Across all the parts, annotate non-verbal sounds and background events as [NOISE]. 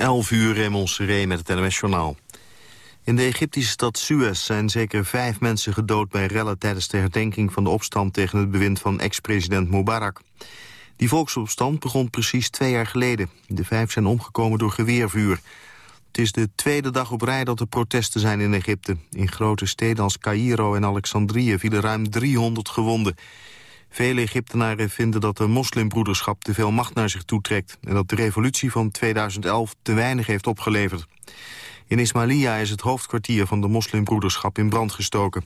11 uur Seré met het NMS-journaal. In de Egyptische stad Suez zijn zeker vijf mensen gedood bij rellen... tijdens de herdenking van de opstand tegen het bewind van ex-president Mubarak. Die volksopstand begon precies twee jaar geleden. De vijf zijn omgekomen door geweervuur. Het is de tweede dag op rij dat er protesten zijn in Egypte. In grote steden als Cairo en Alexandrië vielen ruim 300 gewonden. Vele Egyptenaren vinden dat de moslimbroederschap te veel macht naar zich toetrekt... en dat de revolutie van 2011 te weinig heeft opgeleverd. In Ismailia is het hoofdkwartier van de moslimbroederschap in brand gestoken.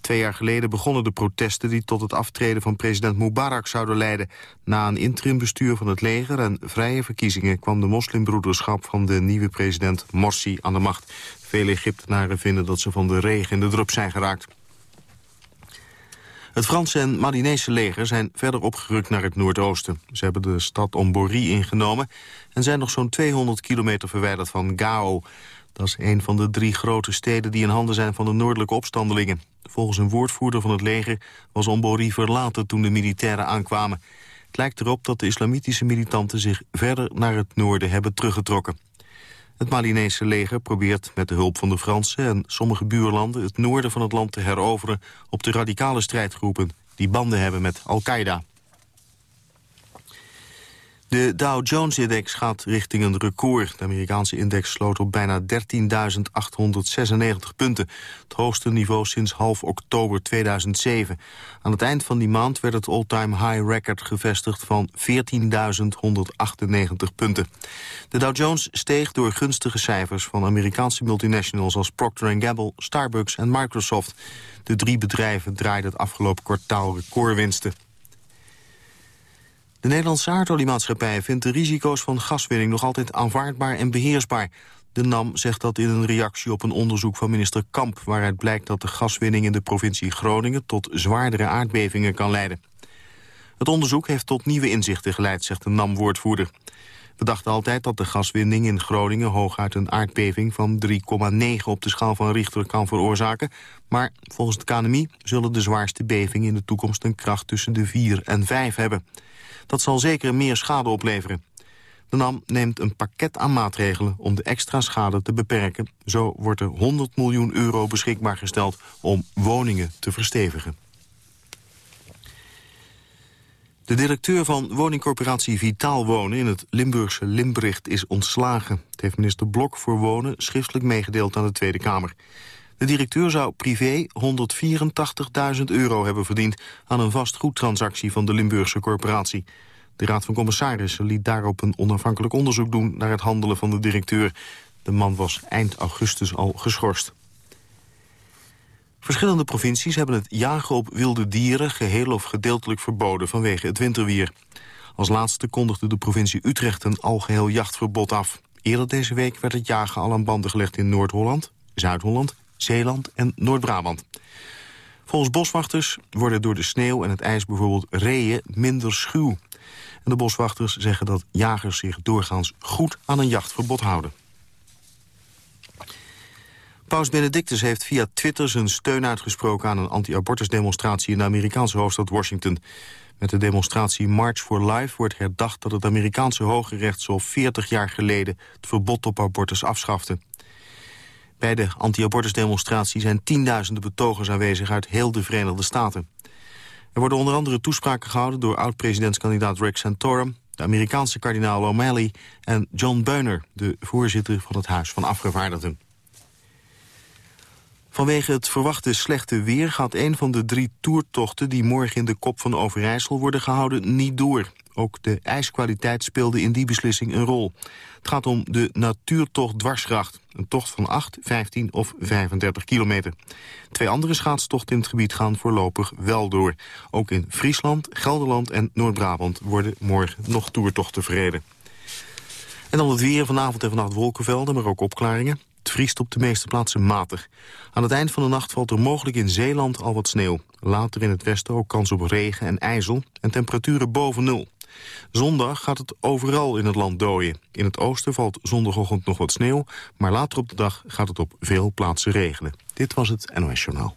Twee jaar geleden begonnen de protesten die tot het aftreden van president Mubarak zouden leiden. Na een interimbestuur van het leger en vrije verkiezingen kwam de moslimbroederschap van de nieuwe president Morsi aan de macht. Vele Egyptenaren vinden dat ze van de regen in de drup zijn geraakt. Het Franse en Malinese leger zijn verder opgerukt naar het noordoosten. Ze hebben de stad Ombori ingenomen en zijn nog zo'n 200 kilometer verwijderd van Gao. Dat is een van de drie grote steden die in handen zijn van de noordelijke opstandelingen. Volgens een woordvoerder van het leger was Ombori verlaten toen de militairen aankwamen. Het lijkt erop dat de islamitische militanten zich verder naar het noorden hebben teruggetrokken. Het Malinese leger probeert met de hulp van de Fransen en sommige buurlanden... het noorden van het land te heroveren op de radicale strijdgroepen... die banden hebben met Al-Qaeda. De Dow Jones-index gaat richting een record. De Amerikaanse index sloot op bijna 13.896 punten. Het hoogste niveau sinds half oktober 2007. Aan het eind van die maand werd het all-time high record gevestigd van 14.198 punten. De Dow Jones steeg door gunstige cijfers van Amerikaanse multinationals als Procter Gamble, Starbucks en Microsoft. De drie bedrijven draaiden het afgelopen kwartaal recordwinsten. De Nederlandse aardoliemaatschappij vindt de risico's van gaswinning nog altijd aanvaardbaar en beheersbaar. De NAM zegt dat in een reactie op een onderzoek van minister Kamp... waaruit blijkt dat de gaswinning in de provincie Groningen... tot zwaardere aardbevingen kan leiden. Het onderzoek heeft tot nieuwe inzichten geleid, zegt de NAM-woordvoerder. We dachten altijd dat de gaswinning in Groningen... hooguit een aardbeving van 3,9 op de schaal van Richter kan veroorzaken. Maar volgens het KNMI zullen de zwaarste bevingen in de toekomst... een kracht tussen de 4 en 5 hebben. Dat zal zeker meer schade opleveren. De NAM neemt een pakket aan maatregelen om de extra schade te beperken. Zo wordt er 100 miljoen euro beschikbaar gesteld om woningen te verstevigen. De directeur van woningcorporatie Vitaal Wonen in het Limburgse Limbricht is ontslagen. Het heeft minister Blok voor Wonen schriftelijk meegedeeld aan de Tweede Kamer. De directeur zou privé 184.000 euro hebben verdiend... aan een vastgoedtransactie van de Limburgse corporatie. De Raad van Commissarissen liet daarop een onafhankelijk onderzoek doen... naar het handelen van de directeur. De man was eind augustus al geschorst. Verschillende provincies hebben het jagen op wilde dieren... geheel of gedeeltelijk verboden vanwege het winterwier. Als laatste kondigde de provincie Utrecht een algeheel jachtverbod af. Eerder deze week werd het jagen al aan banden gelegd in Noord-Holland, Zuid-Holland Zeeland en Noord-Brabant. Volgens boswachters worden door de sneeuw en het ijs bijvoorbeeld reeën minder schuw. En de boswachters zeggen dat jagers zich doorgaans goed aan een jachtverbod houden. Paus Benedictus heeft via Twitter zijn steun uitgesproken aan een anti-abortusdemonstratie in de Amerikaanse hoofdstad Washington. Met de demonstratie March for Life wordt herdacht dat het Amerikaanse Hoge Recht zo 40 jaar geleden het verbod op abortus afschafte. Bij de anti-abortusdemonstratie zijn tienduizenden betogers aanwezig uit heel de Verenigde Staten. Er worden onder andere toespraken gehouden door oud-presidentskandidaat Rick Santorum, de Amerikaanse kardinaal O'Malley en John Boehner, de voorzitter van het Huis van Afgevaardigden. Vanwege het verwachte slechte weer gaat een van de drie toertochten... die morgen in de kop van Overijssel worden gehouden, niet door. Ook de ijskwaliteit speelde in die beslissing een rol. Het gaat om de Natuurtocht Dwarsgracht. Een tocht van 8, 15 of 35 kilometer. Twee andere schaatstochten in het gebied gaan voorlopig wel door. Ook in Friesland, Gelderland en Noord-Brabant worden morgen nog toertochten verreden. En dan het weer. Vanavond en vannacht wolkenvelden, maar ook opklaringen. Het vriest op de meeste plaatsen matig. Aan het eind van de nacht valt er mogelijk in Zeeland al wat sneeuw. Later in het westen ook kans op regen en ijzel en temperaturen boven nul. Zondag gaat het overal in het land dooien. In het oosten valt zondagochtend nog wat sneeuw... maar later op de dag gaat het op veel plaatsen regenen. Dit was het NOS Journaal.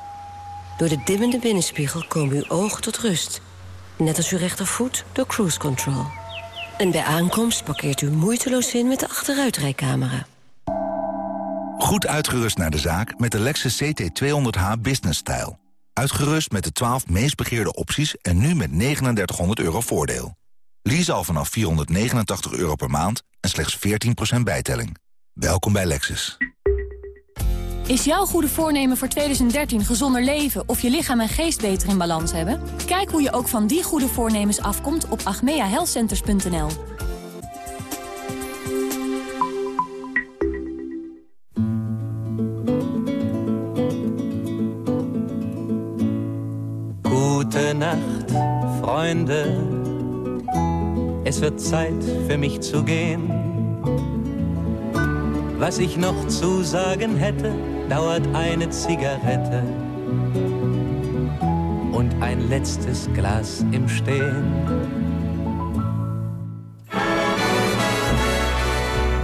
Door de dimmende binnenspiegel komen uw ogen tot rust. Net als uw rechtervoet door cruise control. En bij aankomst parkeert u moeiteloos in met de achteruitrijcamera. Goed uitgerust naar de zaak met de Lexus CT200h Business Style. Uitgerust met de 12 meest begeerde opties en nu met 3900 euro voordeel. Lease al vanaf 489 euro per maand en slechts 14% bijtelling. Welkom bij Lexus. Is jouw goede voornemen voor 2013 gezonder leven of je lichaam en geest beter in balans hebben? Kijk hoe je ook van die goede voornemens afkomt op agmeahealthcenters.nl. Gute Nacht, Freunde. Es wird Zeit für mich zu gehen. Was ich noch zu sagen hätte, dauert eine Zigarette und ein letztes Glas im Stehen.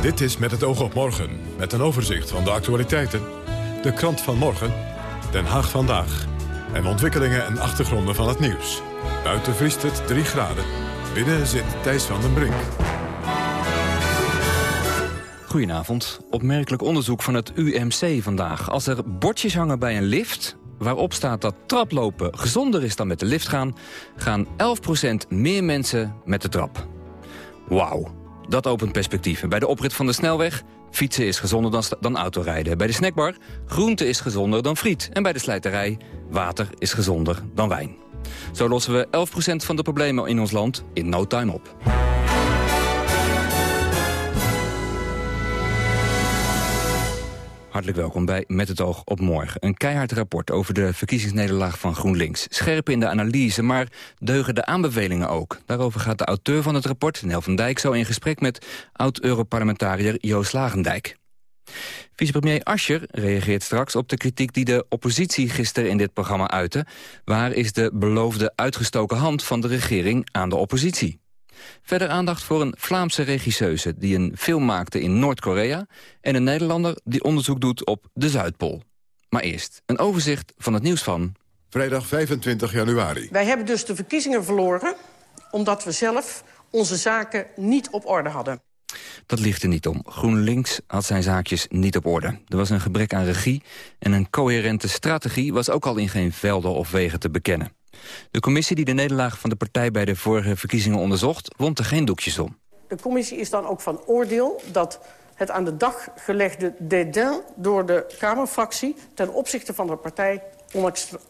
Dit is Met het oog op morgen, met een overzicht van de actualiteiten. De krant van morgen, Den Haag vandaag. En ontwikkelingen en achtergronden van het nieuws. Buiten vriest het 3 graden. Binnen zit Thijs van den Brink. Goedenavond. Opmerkelijk onderzoek van het UMC vandaag. Als er bordjes hangen bij een lift waarop staat dat traplopen gezonder is dan met de lift gaan... gaan 11% meer mensen met de trap. Wauw, dat opent perspectieven. Bij de oprit van de snelweg, fietsen is gezonder dan, dan autorijden. Bij de snackbar, groente is gezonder dan friet. En bij de slijterij, water is gezonder dan wijn. Zo lossen we 11% van de problemen in ons land in no time op. Hartelijk welkom bij Met het oog op morgen. Een keihard rapport over de verkiezingsnederlaag van GroenLinks. Scherp in de analyse, maar deugen de aanbevelingen ook? Daarover gaat de auteur van het rapport, Nel van Dijk... zo in gesprek met oud-Europarlementariër Joost Lagendijk. Vicepremier Ascher reageert straks op de kritiek die de oppositie gisteren in dit programma uitte. Waar is de beloofde uitgestoken hand van de regering aan de oppositie? Verder aandacht voor een Vlaamse regisseuse die een film maakte in Noord-Korea... en een Nederlander die onderzoek doet op de Zuidpool. Maar eerst een overzicht van het nieuws van... Vrijdag 25 januari. Wij hebben dus de verkiezingen verloren... omdat we zelf onze zaken niet op orde hadden. Dat ligt er niet om. GroenLinks had zijn zaakjes niet op orde. Er was een gebrek aan regie en een coherente strategie... was ook al in geen velden of wegen te bekennen. De commissie die de nederlaag van de partij bij de vorige verkiezingen onderzocht... wond er geen doekjes om. De commissie is dan ook van oordeel dat het aan de dag gelegde dédain door de Kamerfractie... ten opzichte van de partij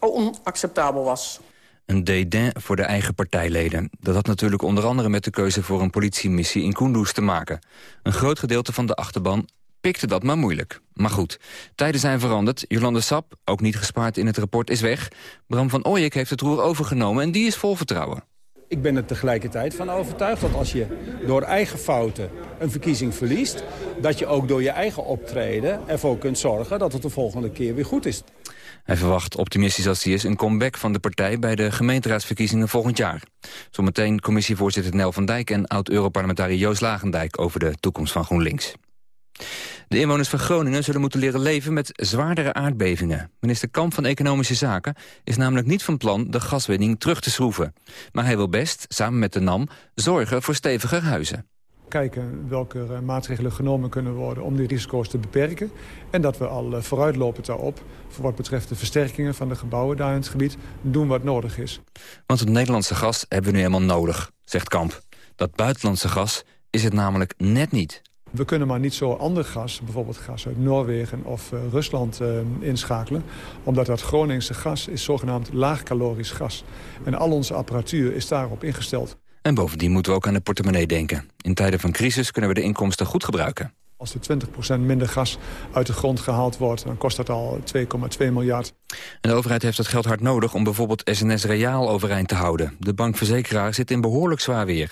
onacceptabel was. Een dédain voor de eigen partijleden. Dat had natuurlijk onder andere met de keuze voor een politiemissie in Kunduz te maken. Een groot gedeelte van de achterban pikte dat maar moeilijk. Maar goed, tijden zijn veranderd. Jolande Sap, ook niet gespaard in het rapport, is weg. Bram van Ooyek heeft het roer overgenomen en die is vol vertrouwen. Ik ben er tegelijkertijd van overtuigd dat als je door eigen fouten een verkiezing verliest... dat je ook door je eigen optreden ervoor kunt zorgen dat het de volgende keer weer goed is. Hij verwacht, optimistisch als hij is, een comeback van de partij... bij de gemeenteraadsverkiezingen volgend jaar. Zometeen commissievoorzitter Nel van Dijk en oud-Europarlementariër Joost Lagendijk... over de toekomst van GroenLinks. De inwoners van Groningen zullen moeten leren leven met zwaardere aardbevingen. Minister Kamp van Economische Zaken is namelijk niet van plan de gaswinning terug te schroeven. Maar hij wil best, samen met de NAM, zorgen voor steviger huizen kijken welke eh, maatregelen genomen kunnen worden om die risico's te beperken. En dat we al eh, vooruitlopend daarop, voor wat betreft de versterkingen van de gebouwen daar in het gebied, doen wat nodig is. Want het Nederlandse gas hebben we nu helemaal nodig, zegt Kamp. Dat buitenlandse gas is het namelijk net niet. We kunnen maar niet zo ander gas, bijvoorbeeld gas uit Noorwegen of uh, Rusland, uh, inschakelen. Omdat dat Groningse gas is zogenaamd laagkalorisch gas. En al onze apparatuur is daarop ingesteld. En bovendien moeten we ook aan de portemonnee denken. In tijden van crisis kunnen we de inkomsten goed gebruiken. Als er 20% minder gas uit de grond gehaald wordt... dan kost dat al 2,2 miljard. En de overheid heeft het geld hard nodig om bijvoorbeeld SNS Reaal overeind te houden. De bankverzekeraar zit in behoorlijk zwaar weer.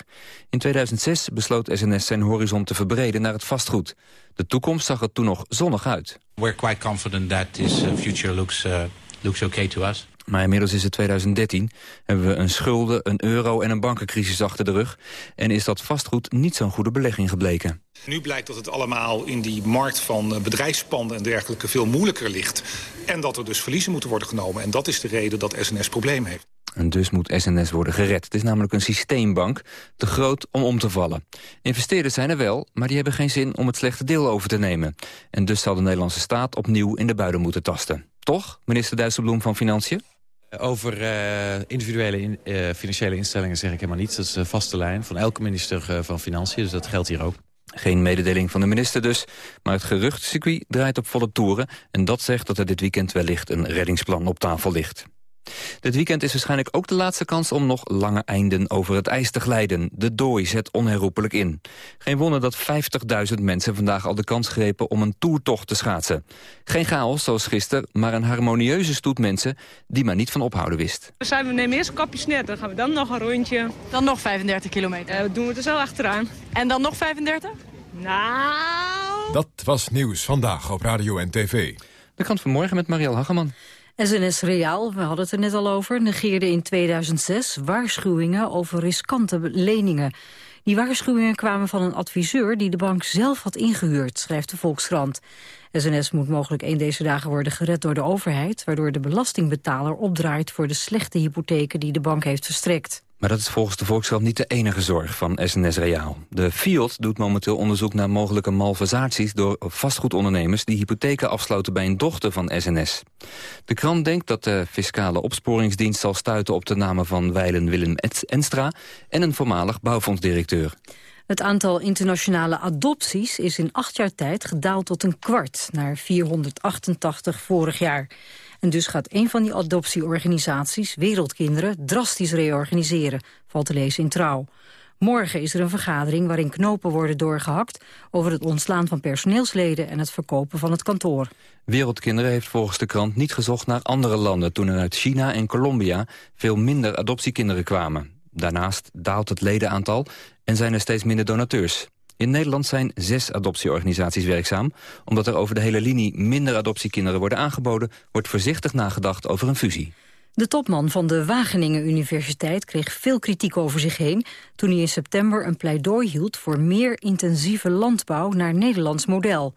In 2006 besloot SNS zijn horizon te verbreden naar het vastgoed. De toekomst zag er toen nog zonnig uit. We're quite confident that this uh, future looks, uh, looks okay to us. Maar inmiddels is het 2013, hebben we een schulden, een euro en een bankencrisis achter de rug. En is dat vastgoed niet zo'n goede belegging gebleken. Nu blijkt dat het allemaal in die markt van eh, bedrijfspanden en dergelijke veel moeilijker ligt. En dat er dus verliezen moeten worden genomen. En dat is de reden dat SNS probleem heeft. En dus moet SNS worden gered. Het is namelijk een systeembank, te groot om om te vallen. Investeerders zijn er wel, maar die hebben geen zin om het slechte deel over te nemen. En dus zal de Nederlandse staat opnieuw in de buiden moeten tasten. Toch, minister Dijsselbloem van Financiën? Over uh, individuele in, uh, financiële instellingen zeg ik helemaal niets. Dat is een vaste lijn van elke minister uh, van Financiën, dus dat geldt hier ook. Geen mededeling van de minister dus, maar het geruchtcircuit draait op volle toeren... en dat zegt dat er dit weekend wellicht een reddingsplan op tafel ligt. Dit weekend is waarschijnlijk ook de laatste kans om nog lange einden over het ijs te glijden. De dooi zet onherroepelijk in. Geen wonder dat 50.000 mensen vandaag al de kans grepen om een toertocht te schaatsen. Geen chaos zoals gisteren, maar een harmonieuze stoet mensen die maar niet van ophouden wist. We, zijn, we nemen eerst een kapje snet, dan gaan we dan nog een rondje. Dan nog 35 kilometer. Uh, doen we er zo achteraan. En dan nog 35? Nou... Dat was Nieuws Vandaag op Radio en TV. De krant vanmorgen met Marielle Hageman. SNS Reaal, we hadden het er net al over, negeerde in 2006 waarschuwingen over riskante leningen. Die waarschuwingen kwamen van een adviseur die de bank zelf had ingehuurd, schrijft de Volkskrant. SNS moet mogelijk een deze dagen worden gered door de overheid... waardoor de belastingbetaler opdraait voor de slechte hypotheken die de bank heeft verstrekt. Maar dat is volgens de Volkskrant niet de enige zorg van SNS Reaal. De FIOD doet momenteel onderzoek naar mogelijke malversaties... door vastgoedondernemers die hypotheken afsloten bij een dochter van SNS. De krant denkt dat de fiscale opsporingsdienst zal stuiten op de namen van Weilen Willem Enstra... en een voormalig bouwfondsdirecteur. Het aantal internationale adopties is in acht jaar tijd gedaald tot een kwart... naar 488 vorig jaar. En dus gaat een van die adoptieorganisaties, Wereldkinderen, drastisch reorganiseren, valt te lezen in Trouw. Morgen is er een vergadering waarin knopen worden doorgehakt... over het ontslaan van personeelsleden en het verkopen van het kantoor. Wereldkinderen heeft volgens de krant niet gezocht naar andere landen... toen er uit China en Colombia veel minder adoptiekinderen kwamen. Daarnaast daalt het ledenaantal en zijn er steeds minder donateurs. In Nederland zijn zes adoptieorganisaties werkzaam. Omdat er over de hele linie minder adoptiekinderen worden aangeboden... wordt voorzichtig nagedacht over een fusie. De topman van de Wageningen Universiteit kreeg veel kritiek over zich heen... toen hij in september een pleidooi hield voor meer intensieve landbouw naar Nederlands model.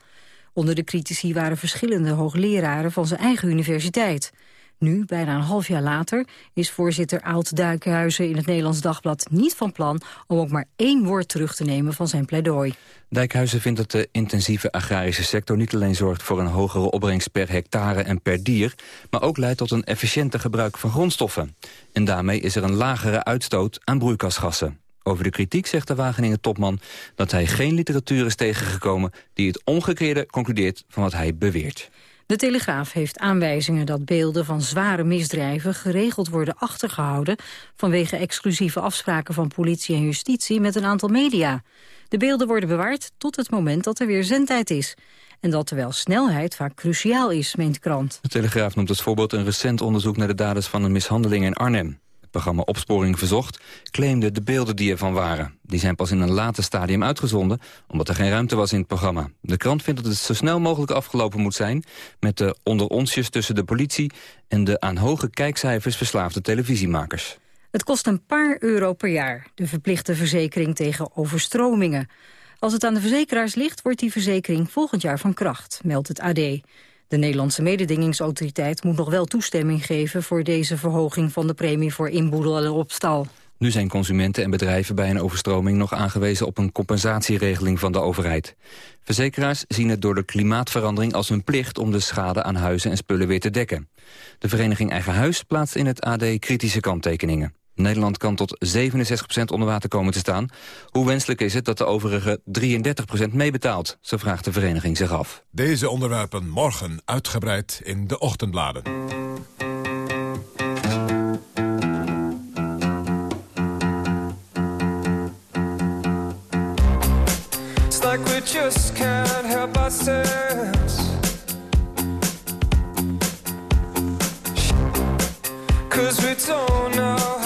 Onder de critici waren verschillende hoogleraren van zijn eigen universiteit. Nu, bijna een half jaar later, is voorzitter Oud Duikhuizen in het Nederlands Dagblad niet van plan om ook maar één woord terug te nemen van zijn pleidooi. Dijkhuizen vindt dat de intensieve agrarische sector niet alleen zorgt voor een hogere opbrengst per hectare en per dier, maar ook leidt tot een efficiënter gebruik van grondstoffen. En daarmee is er een lagere uitstoot aan broeikasgassen. Over de kritiek zegt de Wageningen topman dat hij geen literatuur is tegengekomen die het omgekeerde concludeert van wat hij beweert. De Telegraaf heeft aanwijzingen dat beelden van zware misdrijven geregeld worden achtergehouden vanwege exclusieve afspraken van politie en justitie met een aantal media. De beelden worden bewaard tot het moment dat er weer zendtijd is. En dat terwijl snelheid vaak cruciaal is, meent krant. De Telegraaf noemt als voorbeeld een recent onderzoek naar de daders van een mishandeling in Arnhem programma Opsporing Verzocht, claimde de beelden die ervan waren. Die zijn pas in een later stadium uitgezonden, omdat er geen ruimte was in het programma. De krant vindt dat het zo snel mogelijk afgelopen moet zijn... met de onder onsjes tussen de politie en de aan hoge kijkcijfers verslaafde televisiemakers. Het kost een paar euro per jaar, de verplichte verzekering tegen overstromingen. Als het aan de verzekeraars ligt, wordt die verzekering volgend jaar van kracht, meldt het AD. De Nederlandse mededingingsautoriteit moet nog wel toestemming geven... voor deze verhoging van de premie voor inboedel en opstal. Nu zijn consumenten en bedrijven bij een overstroming nog aangewezen op een compensatieregeling van de overheid. Verzekeraars zien het door de klimaatverandering als hun plicht om de schade aan huizen en spullen weer te dekken. De vereniging Eigen Huis plaatst in het AD kritische kanttekeningen. Nederland kan tot 67% onder water komen te staan. Hoe wenselijk is het dat de overige 33% meebetaalt? Zo vraagt de vereniging zich af. Deze onderwerpen morgen uitgebreid in de ochtendbladen. like we just can't help ourselves. Cause we don't know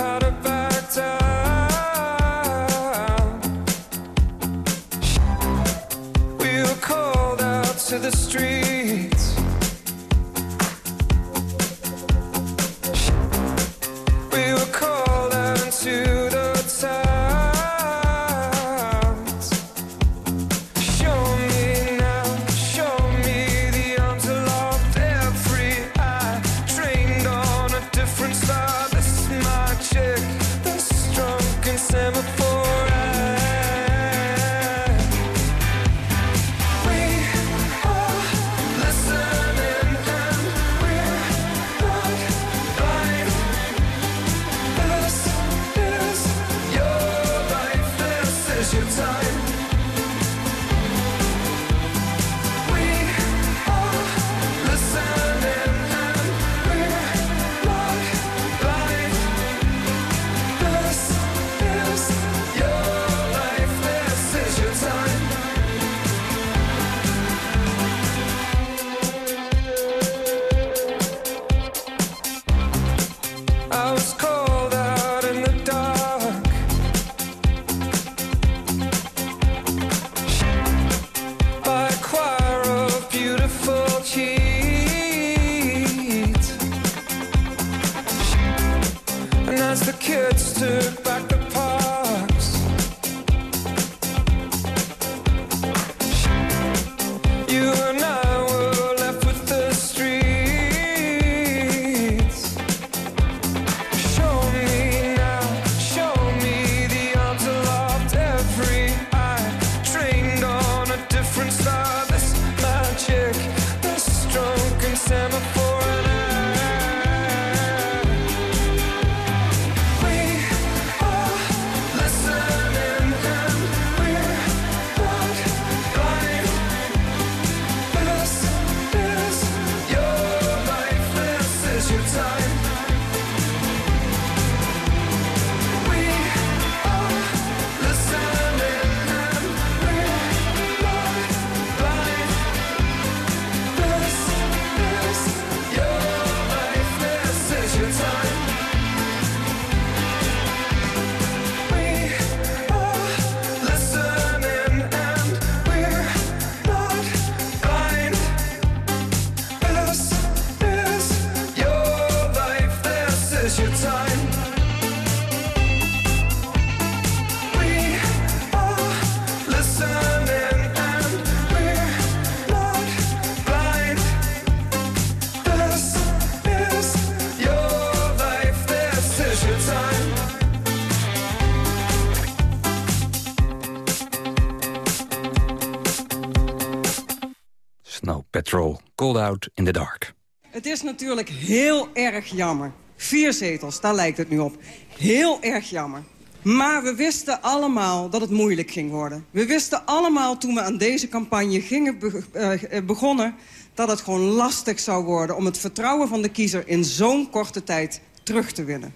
In the Dark. Het is natuurlijk heel erg jammer. Vier zetels, daar lijkt het nu op. Heel erg jammer. Maar we wisten allemaal dat het moeilijk ging worden. We wisten allemaal toen we aan deze campagne gingen eh, eh, begonnen... dat het gewoon lastig zou worden om het vertrouwen van de kiezer... in zo'n korte tijd terug te winnen.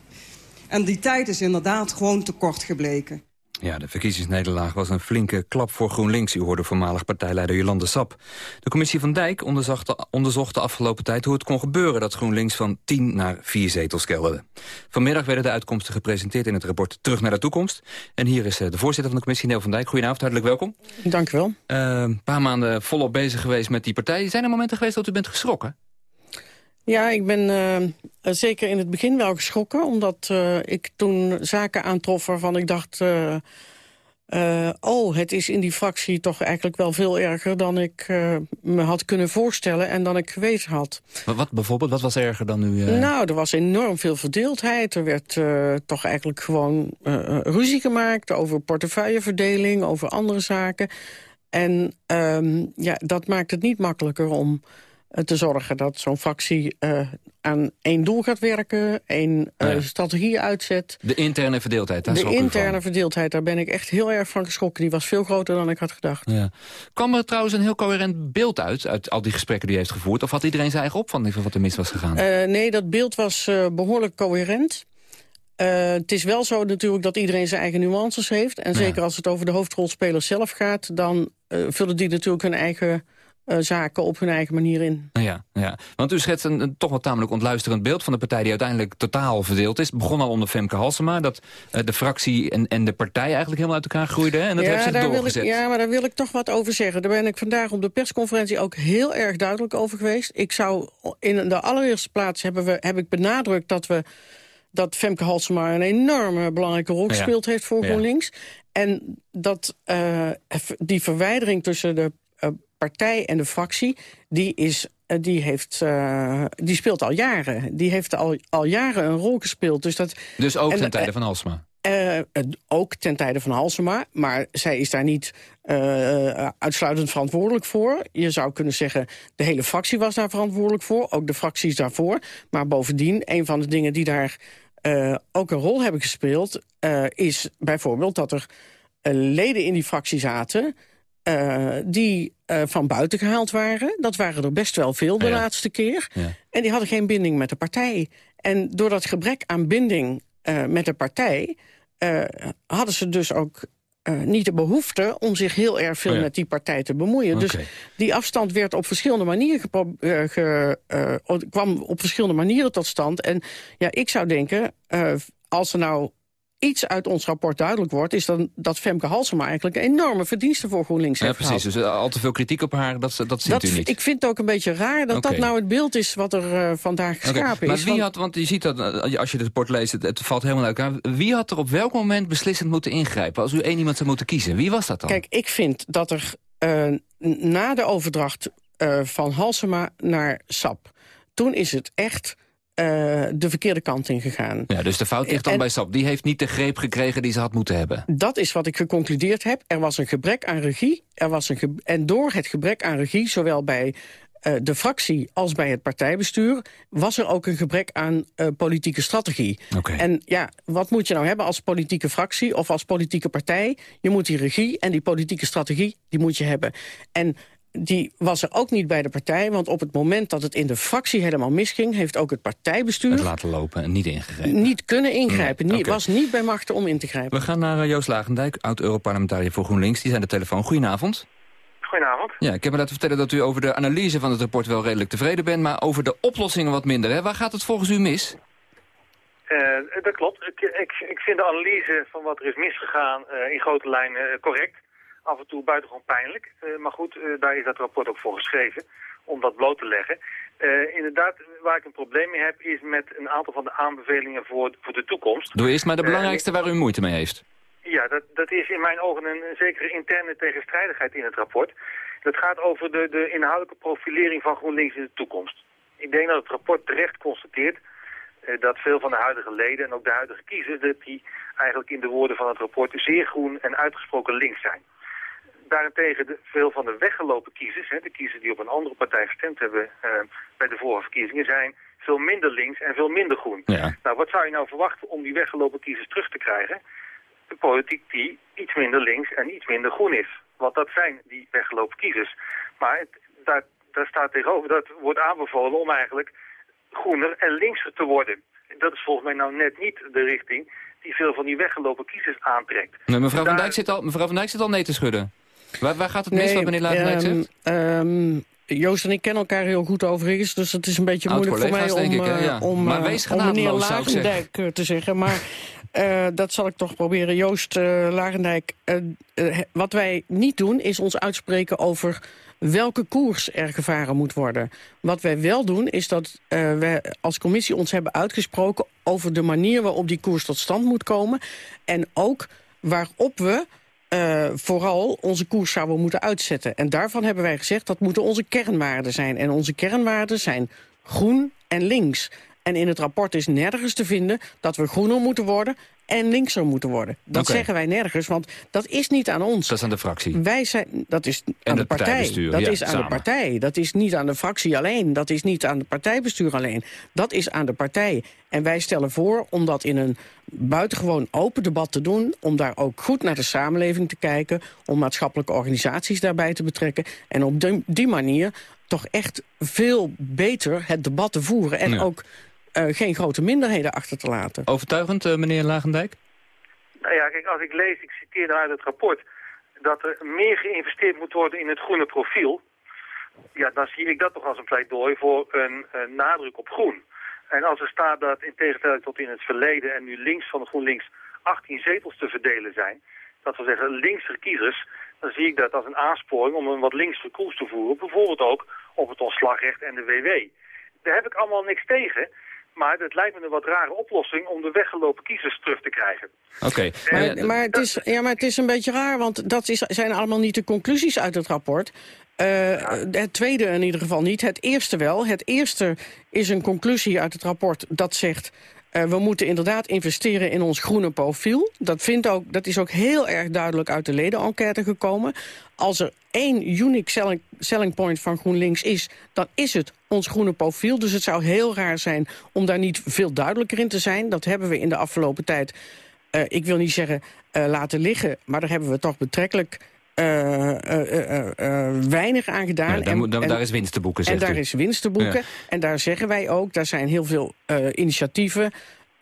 En die tijd is inderdaad gewoon te kort gebleken. Ja, de verkiezingsnederlaag was een flinke klap voor GroenLinks. U hoorde voormalig partijleider Jolande Sap. De commissie van Dijk onderzocht de, onderzocht de afgelopen tijd... hoe het kon gebeuren dat GroenLinks van 10 naar 4 zetels kelderde. Vanmiddag werden de uitkomsten gepresenteerd in het rapport Terug naar de Toekomst. En hier is eh, de voorzitter van de commissie, Neel van Dijk. Goedenavond, hartelijk welkom. Dank u wel. Eh, Een paar maanden volop bezig geweest met die partij. Zijn er momenten geweest dat u bent geschrokken? Ja, ik ben eh, zeker in het begin wel geschrokken. Omdat eh, ik toen zaken aantrof waarvan ik dacht... eh, oh, het is in die fractie toch eigenlijk wel veel erger... dan ik me had kunnen voorstellen en dan ik geweten had. Wat, wat bijvoorbeeld, wat was erger dan u... eh, Nou, er was enorm veel verdeeldheid. Er werd toch eigenlijk gewoon ruzie gemaakt over portefeuilleverdeling, over andere zaken. En ehm, ja, dat maakt het niet makkelijker om te zorgen dat zo'n fractie eh, aan één doel gaat werken, één eh, Ja. strategie uitzet. De interne verdeeldheid, daar De interne verdeeldheid, daar ben ik echt heel erg van geschrokken. Die was veel groter dan ik had gedacht. Ja. Kwam er trouwens een heel coherent beeld uit... uit al die gesprekken die u heeft gevoerd? Of had iedereen zijn eigen opvatting van wat er mis was gegaan? Eh, nee, dat beeld was eh, behoorlijk coherent. Eh, het is wel zo natuurlijk dat iedereen zijn eigen nuances heeft. En Ja. zeker als het over de hoofdrolspelers zelf gaat... dan eh, vullen die natuurlijk hun eigen eh, zaken op hun eigen manier in. Ja, ja, want u schetst een, een toch wel tamelijk ontluisterend beeld van de partij... die uiteindelijk totaal verdeeld is. Het begon al onder Femke Halsema, dat eh, de fractie en, en de partij eigenlijk helemaal uit elkaar groeiden. hè? En dat heeft zich ik, doorgezet. ja, maar daar wil ik toch wat over zeggen. Daar ben ik vandaag op de persconferentie ook heel erg duidelijk over geweest. Ik zou in de allereerste plaats hebben we, heb ik benadrukt dat we dat Femke Halsema een enorme belangrijke rol Ja. gespeeld heeft voor Ja. GroenLinks. En dat eh, die verwijdering tussen de partij en de fractie, die is eh, die, heeft, eh, die speelt al jaren. Die heeft al, al jaren een rol gespeeld. Dus, dat, Dus ook en, ten tijde eh, van Halsema. ook ten tijde van Halsema, maar zij is daar niet uitsluitend verantwoordelijk voor. Je zou kunnen zeggen, de hele fractie was daar verantwoordelijk voor, ook de fracties daarvoor. Maar bovendien, een van de dingen die daar ook een rol hebben gespeeld... is bijvoorbeeld dat er leden in die fractie zaten... eh, die eh, van buiten gehaald waren. Dat waren er best wel veel de Ja. laatste keer. En die hadden geen binding met de partij. En door dat gebrek aan binding eh, met de partij... hadden ze dus ook niet de behoefte om zich heel erg veel Oh ja. met die partij te bemoeien. Dus die afstand werd op verschillende manieren ge- kwam op verschillende manieren tot stand. En ja, ik zou denken, als er nou iets uit ons rapport duidelijk wordt... is dan dat Femke Halsema eigenlijk een enorme verdienste voor GroenLinks Ja, heeft precies. gehad. Dus eh, al te veel kritiek op haar, dat, dat ziet Dat, u niet. ik vind het ook een beetje raar dat dat nou het beeld is wat er eh, vandaag geschapen Maar is. wie Want- had, want je ziet dat eh, als je het rapport leest, het, het valt helemaal uit elkaar. Wie had er op welk moment beslissend moeten ingrijpen? Als u één iemand zou moeten kiezen, wie was dat dan? Kijk, ik vind dat er na de overdracht van Halsema naar SAP... toen is het echt eh, de verkeerde kant ingegaan. Ja, dus de fout ligt dan En- bij SAP. Die heeft niet de greep gekregen die ze had moeten hebben. Dat is wat ik geconcludeerd heb. Er was een gebrek aan regie. Er was een ge- en door het gebrek aan regie, zowel bij eh, de fractie als bij het partijbestuur... was er ook een gebrek aan eh, politieke strategie. En ja, wat moet je nou hebben als politieke fractie of als politieke partij? Je moet die regie en die politieke strategie, die moet je hebben. En die was er ook niet bij de partij, want op het moment dat het in de fractie helemaal misging... heeft ook het partijbestuur Het laten lopen en niet ingegrepen. niet kunnen ingrijpen. Nee, was niet bij machten om in te grijpen. We gaan naar eh, Joost Lagendijk, oud-Europarlementariër voor GroenLinks. Die zijn de telefoon. Goedenavond. Goedenavond. Ja, ik heb me laten vertellen dat u over de analyse van het rapport wel redelijk tevreden bent... maar over de oplossingen wat minder. Hè? Waar gaat het volgens u mis? Eh, dat klopt. Ik, ik, ik vind de analyse van wat er is misgegaan eh, in grote lijnen correct. Af en toe buitengewoon pijnlijk. Eh, maar goed, eh, daar is dat rapport ook voor geschreven. Om dat bloot te leggen. Eh, inderdaad, waar ik een probleem mee heb, is met een aantal van de aanbevelingen voor, voor de toekomst. Doe eerst maar de belangrijkste waar u moeite mee heeft. Ja, dat, dat is in mijn ogen een, een zekere interne tegenstrijdigheid in het rapport. Dat gaat over de, de inhoudelijke profilering van GroenLinks in de toekomst. Ik denk dat het rapport terecht constateert dat veel van de huidige leden en ook de huidige kiezers... dat die eigenlijk in de woorden van het rapport zeer groen en uitgesproken links zijn. Daarentegen de, veel van de weggelopen kiezers, hè, de kiezers die op een andere partij gestemd hebben eh, bij de vorige verkiezingen, zijn veel minder links en veel minder groen. Ja. Nou, wat zou je nou verwachten om die weggelopen kiezers terug te krijgen? Een politiek die iets minder links en iets minder groen is. Want dat zijn die weggelopen kiezers. Maar het, daar, daar staat tegenover, dat wordt aanbevolen om eigenlijk groener en linkser te worden. Dat is volgens mij nou net niet de richting die veel van die weggelopen kiezers aantrekt. Nee, mevrouw, van Dijk zit al, mevrouw van Dijk zit al nee te schudden. Waar, waar gaat het mis, wat meneer Lagendijk ehm, zegt? ehm, Joost en ik kennen elkaar heel goed overigens, dus het is een beetje moeilijk voor mij om, ik, eh, Ja. om, Maar eh, wees om meneer. Lagendijk eh, te zeggen. Maar dat zal ik toch proberen. Joost Lagendijk, eh, wat wij niet doen is ons uitspreken over welke koers er gevaren moet worden. Wat wij wel doen is dat wij als commissie ons hebben uitgesproken... over de manier waarop die koers tot stand moet komen. En ook waarop we eh, vooral onze koers zouden moeten uitzetten. En daarvan hebben wij gezegd dat moeten onze kernwaarden zijn. En onze kernwaarden zijn groen en links. En in het rapport is nergens te vinden dat we groener moeten worden en linkser moeten worden. Dat zeggen wij nergens, want dat is niet aan ons. Dat is aan de fractie. Wij zijn, dat is aan de partij. Dat ja, is aan samen. de partij. Dat is niet aan de fractie alleen. Dat is niet aan het partijbestuur alleen. Dat is aan de partij. En wij stellen voor om dat in een buitengewoon open debat te doen... om daar ook goed naar de samenleving te kijken... om maatschappelijke organisaties daarbij te betrekken... en op die, die manier toch echt veel beter het debat te voeren. En Ja. ook geen grote minderheden achter te laten. Overtuigend, eh, meneer Lagendijk? Nou ja, kijk, als ik lees, ik citeer uit het rapport... dat er meer geïnvesteerd moet worden in het groene profiel... ja, dan zie ik dat toch als een pleidooi voor een, een nadruk op groen. En als er staat dat in tegenstelling tot in het verleden... en nu links van de GroenLinks 18 zetels te verdelen zijn... dat wil zeggen linkse kiezers... dan zie ik dat als een aansporing om een wat linkse koers te voeren. Bijvoorbeeld ook op het ontslagrecht en de WW. Daar heb ik allemaal niks tegen... Maar het lijkt me een wat rare oplossing om de weggelopen kiezers terug te krijgen. Oké. Maar, maar, het is, ja, maar het is een beetje raar, want dat is, zijn allemaal niet de conclusies uit het rapport. Uh, het tweede in ieder geval niet. Het eerste wel. Het eerste is een conclusie uit het rapport dat zegt... Uh, we moeten inderdaad investeren in ons groene profiel. Dat, vindt ook, dat is ook heel erg duidelijk uit de ledenenquête gekomen. Als er één unique selling, selling point van GroenLinks is... dan is het ons groene profiel. Dus het zou heel raar zijn om daar niet veel duidelijker in te zijn. Dat hebben we in de afgelopen tijd, uh, ik wil niet zeggen uh, laten liggen... maar daar hebben we toch betrekkelijk weinig aan gedaan. Ja, daar, moet, daar, daar, is winst te boeken, En daar is winst te boeken. Ja. En daar zeggen wij ook, daar zijn heel veel initiatieven...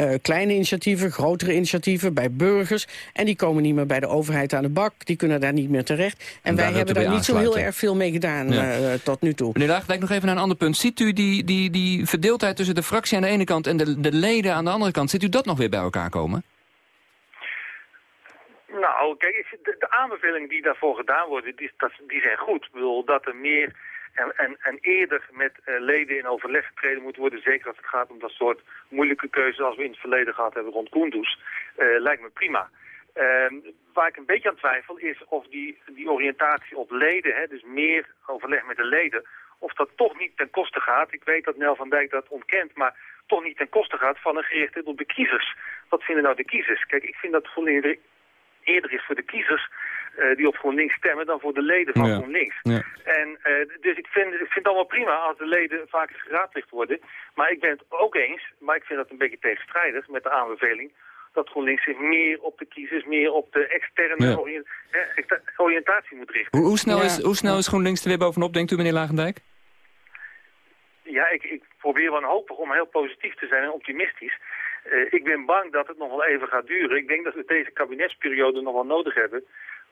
Uh, kleine initiatieven, grotere initiatieven bij burgers. En die komen niet meer bij de overheid aan de bak. Die kunnen daar niet meer terecht. En, en wij hebben daar niet zo heel erg veel mee gedaan ja. uh, tot nu toe. Meneer Laagdijk, nog even naar een ander punt. Ziet u die, die, die verdeeldheid tussen de fractie aan de ene kant... en de, de leden aan de andere kant, ziet u dat nog weer bij elkaar komen? Nou, kijk, de, de aanbevelingen die daarvoor gedaan worden, die, dat, zijn goed. Ik bedoel, dat er meer en, en, en eerder met uh, leden in overleg getreden moet worden. Zeker als het gaat om dat soort moeilijke keuzes als we in het verleden gehad hebben rond Koendoes. Uh, lijkt me prima. Uh, waar ik een beetje aan twijfel is of die, die oriëntatie op leden, hè, dus meer overleg met de leden, of dat toch niet ten koste gaat. Ik weet dat Nel van Dijk dat ontkent, maar toch niet ten koste gaat van een gerichtheid op de kiezers. Wat vinden nou de kiezers? Kijk, ik vind dat GroenLinks eerder is voor de kiezers uh, die op GroenLinks stemmen dan voor de leden van Ja. GroenLinks. Ja. En uh, dus ik vind, ik vind het allemaal prima als de leden vaak eens geraadpleegd worden. Maar ik ben het ook eens, maar ik vind dat een beetje tegenstrijdig met de aanbeveling dat GroenLinks zich meer op de kiezers, meer op de externe Ja. eh, oriëntatie moet richten. Hoe, hoe, snel Ja. is, hoe snel is GroenLinks er weer bovenop, denkt u, meneer Lagendijk? Ja, ik, ik probeer wanhopig om heel positief te zijn en optimistisch. Eh, ik ben bang dat het nog wel even gaat duren. Ik denk dat we deze kabinetsperiode nog wel nodig hebben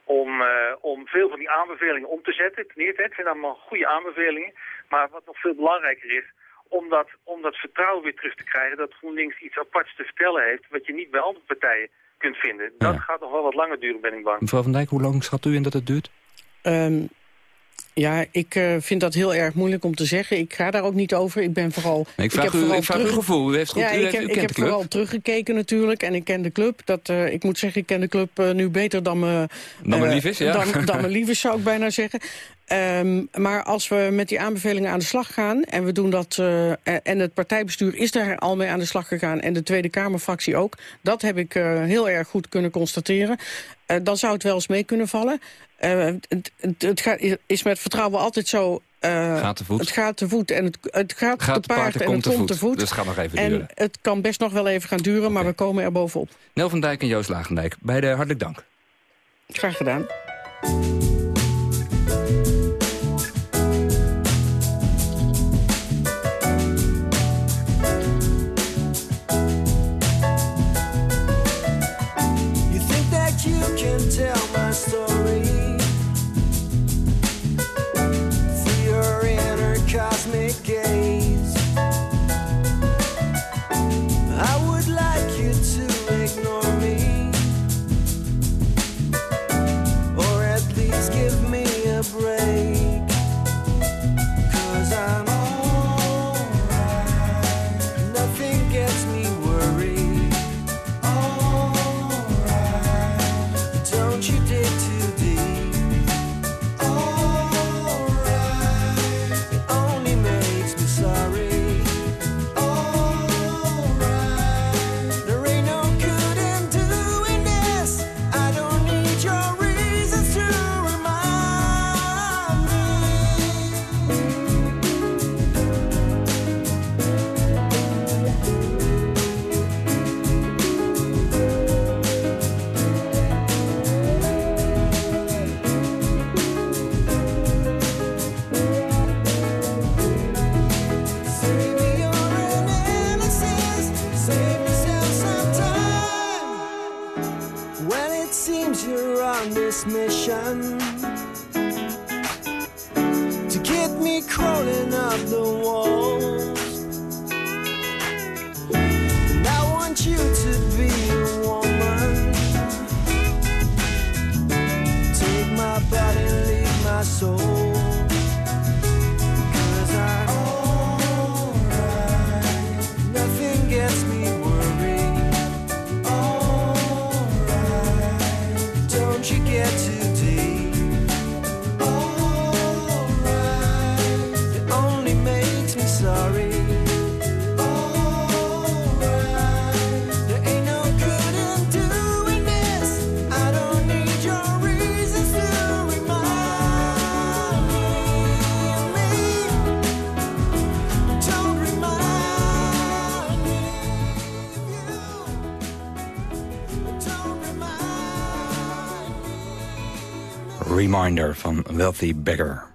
om, eh, om veel van die aanbevelingen om te zetten. Ten eerste, het zijn allemaal goede aanbevelingen. Maar wat nog veel belangrijker is, om dat, om dat vertrouwen weer terug te krijgen... dat GroenLinks iets aparts te vertellen heeft... wat je niet bij andere partijen kunt vinden. Dat gaat nog wel wat langer duren, ben ik bang. Mevrouw van Dijk, hoe lang schat u in dat het duurt? Um, ja, ik uh, vind dat heel erg moeilijk om te zeggen. Ik ga daar ook niet over. Ik ben vooral... Nee, ik vraag, heb u, vooral ik vraag terug... uw gevoel. U, heeft goed, ja, u, ik heb, u ik heb vooral teruggekeken natuurlijk. En ik ken de club. Dat, uh, ik moet zeggen, ik ken de club uh, nu beter dan me, dan me lief is. Ja. Dan, dan me lief is, zou ik bijna zeggen. Um, maar als we met die aanbevelingen aan de slag gaan... en we doen dat... Uh, en het partijbestuur is daar al mee aan de slag gegaan... en de Tweede Kamerfractie ook. Dat heb ik uh, heel erg goed kunnen constateren. Uh, dan zou het wel eens mee kunnen vallen. Het, het, gaat, is met vertrouwen altijd zo... Uh, gaat te voet. Het gaat te voet en het, het gaat, gaat te paard en, en het komt te te voet. voet. Dus het gaat nog even en duren. het kan best nog wel even gaan duren, okay. maar we komen er bovenop. Nel van Dijk en Joost Lagendijk, beide hartelijk dank. Graag gedaan. Soul. Van Wealthy Beggar.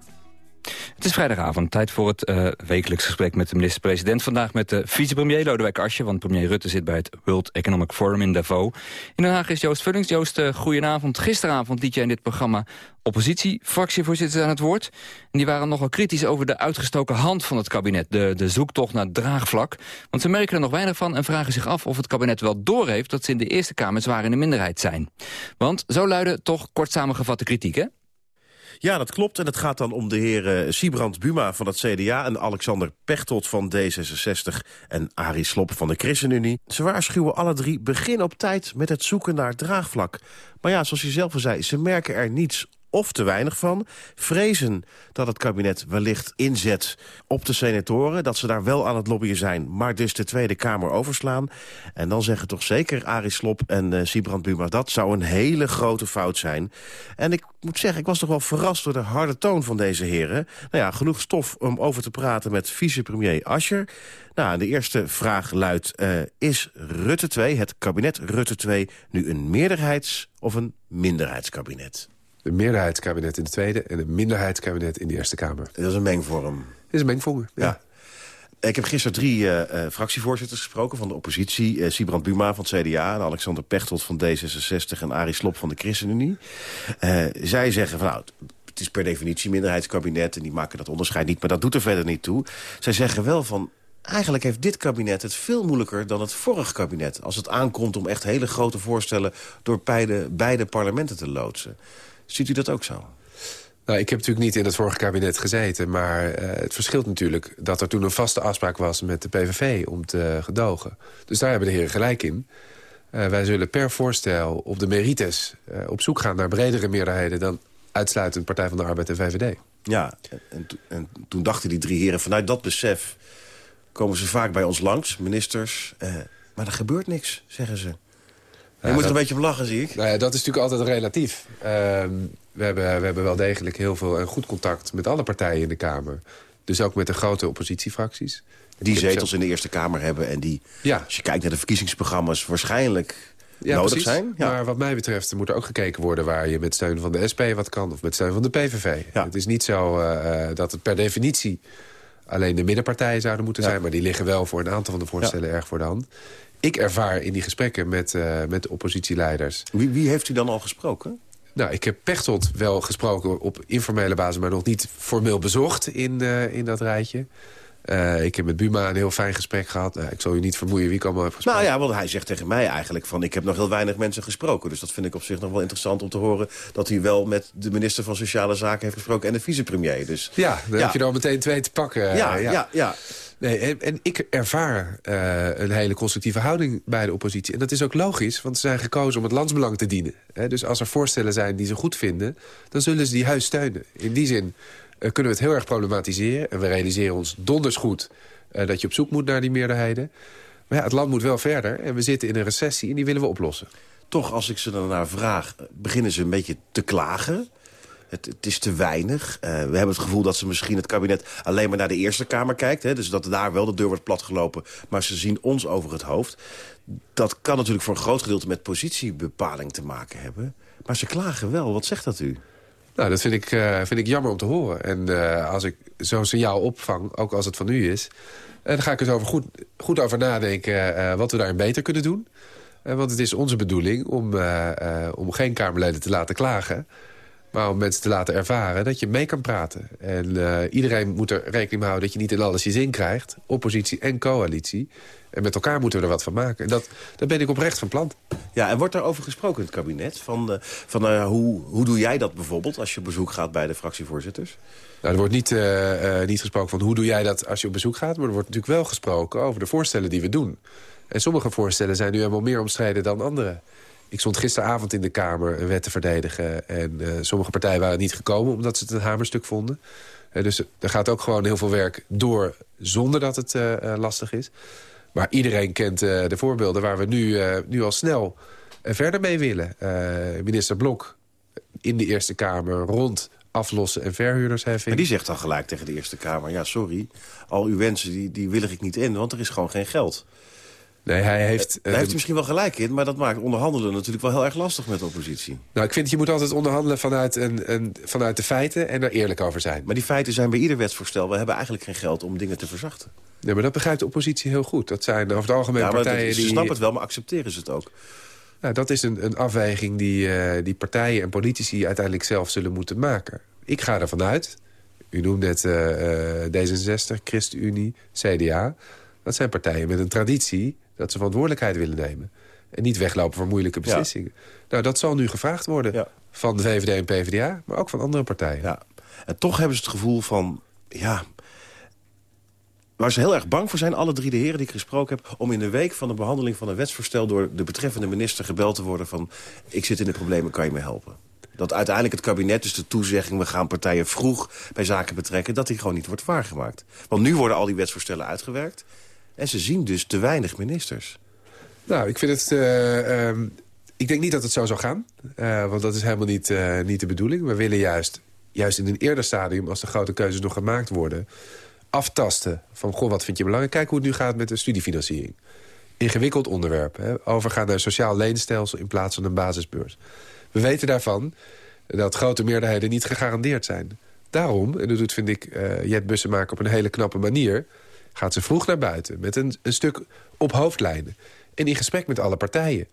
Het is vrijdagavond, tijd voor het uh, wekelijks gesprek met de minister-president. Vandaag met de vicepremier Lodewijk Asscher, want premier Rutte zit bij het World Economic Forum in Davos. In Den Haag is Joost Vullings. Joost, uh, goedenavond. Gisteravond liet jij in dit programma oppositie-fractievoorzitters aan het woord. Die waren nogal kritisch over de uitgestoken hand van het kabinet, de, de zoektocht naar draagvlak. Want ze merken er nog weinig van en vragen zich af of het kabinet wel doorheeft dat ze in de Eerste Kamer zwaar in de minderheid zijn. Want zo luidde toch kort samengevatte kritiek, hè? Ja, dat klopt. En het gaat dan om de heren Siebrand Buma van het CDA... en Alexander Pechtold van D66 en Arie Slob van de ChristenUnie. Ze waarschuwen alle drie begin op tijd met het zoeken naar draagvlak. Maar ja, zoals je zelf al zei, ze merken er niets of te weinig van. Vrezen dat het kabinet wellicht inzet op de senatoren... dat ze daar wel aan het lobbyen zijn, maar dus de Tweede Kamer overslaan. En dan zeggen toch zeker Arie Slob en uh, Siebrand Buma... dat zou een hele grote fout zijn. En ik moet zeggen, ik was toch wel verrast door de harde toon van deze heren. Nou ja, genoeg stof om over te praten met vicepremier Ascher. Nou, de eerste vraag luidt, uh, is Rutte 2, het kabinet Rutte 2... nu een meerderheids- of een minderheidskabinet? Een meerderheidskabinet in de Tweede en een minderheidskabinet in de Eerste Kamer. Dat is een mengvorm. Dat is een mengvorm, ja. ja. Ik heb gisteren drie uh, uh, fractievoorzitters gesproken van de oppositie. Uh, Siebrand Buma van het CDA, en Alexander Pechtold van D66... en Arie Slob van de ChristenUnie. zij zeggen van nou, het is per definitie minderheidskabinet... en die maken dat onderscheid niet, maar dat doet er verder niet toe. Zij zeggen wel van, eigenlijk heeft dit kabinet het veel moeilijker dan het vorige kabinet... als het aankomt om echt hele grote voorstellen... door beide, beide parlementen te loodsen. Ziet u dat ook zo? Nou, ik heb natuurlijk niet in het vorige kabinet gezeten... maar uh, het verschilt natuurlijk dat er toen een vaste afspraak was met de PVV om te gedogen. Dus daar hebben de heren gelijk in. Uh, wij zullen per voorstel op de merites uh, op zoek gaan naar bredere meerderheden... dan uitsluitend Partij van de Arbeid en VVD. Ja, en, en toen dachten die drie heren vanuit dat besef... komen ze vaak bij ons langs, ministers. maar er gebeurt niks, zeggen ze. Je moet dat- een beetje op lachen, zie ik. Nou ja, dat is natuurlijk altijd relatief. Ehm, we, hebben, we hebben wel degelijk heel veel en goed contact met alle partijen in de Kamer. Dus ook met de grote oppositiefracties. Die zetels in de Eerste Kamer hebben... en die, Ja. als je kijkt naar de verkiezingsprogramma's... waarschijnlijk Ja, nodig precies. zijn. Ja. Maar wat mij betreft moet er ook gekeken worden... waar je met steun van de SP wat kan of met steun van de PVV. Het is niet zo eh, eh, dat het per definitie alleen de middenpartijen zouden moeten zijn... maar die liggen wel voor een aantal van de voorstellen erg voor de hand. Ik ervaar in die gesprekken met, eh, met de oppositieleiders... Wie, wie heeft u dan al gesproken? Nou, ik heb Pechtold wel gesproken op informele basis... maar nog niet formeel bezocht in, eh, in dat rijtje. Eh, ik heb met Buma een heel fijn gesprek gehad. Nou, ik zal u niet vermoeien wie ik allemaal heb gesproken. Nou ja, want hij zegt tegen mij eigenlijk van... ik heb nog heel weinig mensen gesproken. Dus dat vind ik op zich nog wel interessant om te horen... dat hij wel met de minister van Sociale Zaken heeft gesproken... en de vicepremier. Dus, Ja, dan heb je er al meteen twee te pakken. Ja, Eh, ja, ja. Nee, en, ik ervaar eh, een hele constructieve houding bij de oppositie. En dat is ook logisch, want ze zijn gekozen om het landsbelang te dienen. Dus als er voorstellen zijn die ze goed vinden... dan zullen ze die huis steunen. In die zin eh, kunnen we het heel erg problematiseren. En we realiseren ons donders goed eh, dat je op zoek moet naar die meerderheden. Maar ja, het land moet wel verder. En we zitten in een recessie en die willen we oplossen. Toch, als ik ze dan naar vraag, beginnen ze een beetje te klagen. Het, het is te weinig. Eh, we hebben het gevoel dat ze misschien het kabinet alleen maar naar de Eerste Kamer kijkt. Hè, dus dat daar wel de deur wordt platgelopen. Maar ze zien ons over het hoofd. Dat kan natuurlijk voor een groot gedeelte met positiebepaling te maken hebben. Maar ze klagen wel. Wat zegt dat u? Nou, dat vind ik, eh, vind ik jammer om te horen. En eh, als ik zo'n signaal opvang, ook als het van u is... eh, dan ga ik eens over goed, goed over nadenken wat we daarin beter kunnen doen. Want het is onze bedoeling om, om geen Kamerleden te laten klagen... maar om mensen te laten ervaren dat je mee kan praten. En eh, iedereen moet er rekening mee houden dat je niet in alles je zin krijgt. Oppositie en coalitie. En met elkaar moeten we er wat van maken. En dat, daar ben ik oprecht van plan. Ja, en wordt daarover gesproken in het kabinet? Van, eh, van eh, hoe, hoe doe jij dat bijvoorbeeld als je op bezoek gaat bij de fractievoorzitters? Nou, er wordt niet, niet gesproken van hoe doe jij dat als je op bezoek gaat... maar er wordt natuurlijk wel gesproken over de voorstellen die we doen. En sommige voorstellen zijn nu helemaal meer omstreden dan andere. Ik stond gisteravond in de Kamer een wet te verdedigen... en eh, sommige partijen waren niet gekomen omdat ze het een hamerstuk vonden. Eh, dus er gaat ook gewoon heel veel werk door zonder dat het eh, lastig is. Maar iedereen kent de voorbeelden waar we nu, nu al snel verder mee willen. Minister Blok in de Eerste Kamer rond aflossen en verhuurdersheffing. Maar die zegt dan gelijk tegen de Eerste Kamer... ja, sorry, al uw wensen die, die willig ik niet in, want er is gewoon geen geld. Nee, hij heeft... Daar heeft hij misschien wel gelijk in, maar dat maakt onderhandelen natuurlijk wel heel erg lastig met de oppositie. Nou, ik vind dat je moet altijd onderhandelen vanuit, een, een, vanuit de feiten en er eerlijk over zijn. Maar die feiten zijn bij ieder wetsvoorstel. We hebben eigenlijk geen geld om dingen te verzachten. Nee, maar dat begrijpt de oppositie heel goed. Dat zijn over het algemeen Ja, maar partijen dat- ze die... snappen het wel, maar accepteren ze het ook. Nou, dat is een, een afweging die, eh, die partijen en politici uiteindelijk zelf zullen moeten maken. Ik ga ervan uit, u noemt net eh, eh, D66, ChristenUnie, CDA... dat zijn partijen met een traditie dat ze verantwoordelijkheid willen nemen. En niet weglopen voor moeilijke beslissingen. Nou, dat zal nu gevraagd worden van de VVD en PvdA... maar ook van andere partijen. Ja. En toch hebben ze het gevoel van... ja, waar ze heel erg bang voor zijn, alle drie de heren die ik gesproken heb... om in de week van de behandeling van een wetsvoorstel... door de betreffende minister gebeld te worden van... ik zit in de problemen, kan je me helpen? Dat uiteindelijk het kabinet, dus de toezegging... we gaan partijen vroeg bij zaken betrekken... dat die gewoon niet wordt waargemaakt. Want nu worden al die wetsvoorstellen uitgewerkt... en ze zien dus te weinig ministers. Nou, ik vind het... eh, ehm, ik denk niet dat het zo zou gaan. eh, want dat is helemaal niet, eh, niet de bedoeling. We willen juist, juist in een eerder stadium... als de grote keuzes nog gemaakt worden... aftasten van, goh, wat vind je belangrijk? Kijk hoe het nu gaat met de studiefinanciering. Ingewikkeld onderwerp. Hè? Overgaan naar een sociaal leenstelsel in plaats van een basisbeurs. We weten daarvan dat grote meerderheden niet gegarandeerd zijn. Daarom, en dat doet, vind ik, Jet Bussemaker op een hele knappe manier... gaat ze vroeg naar buiten met een, een stuk op hoofdlijnen. En in gesprek met alle partijen.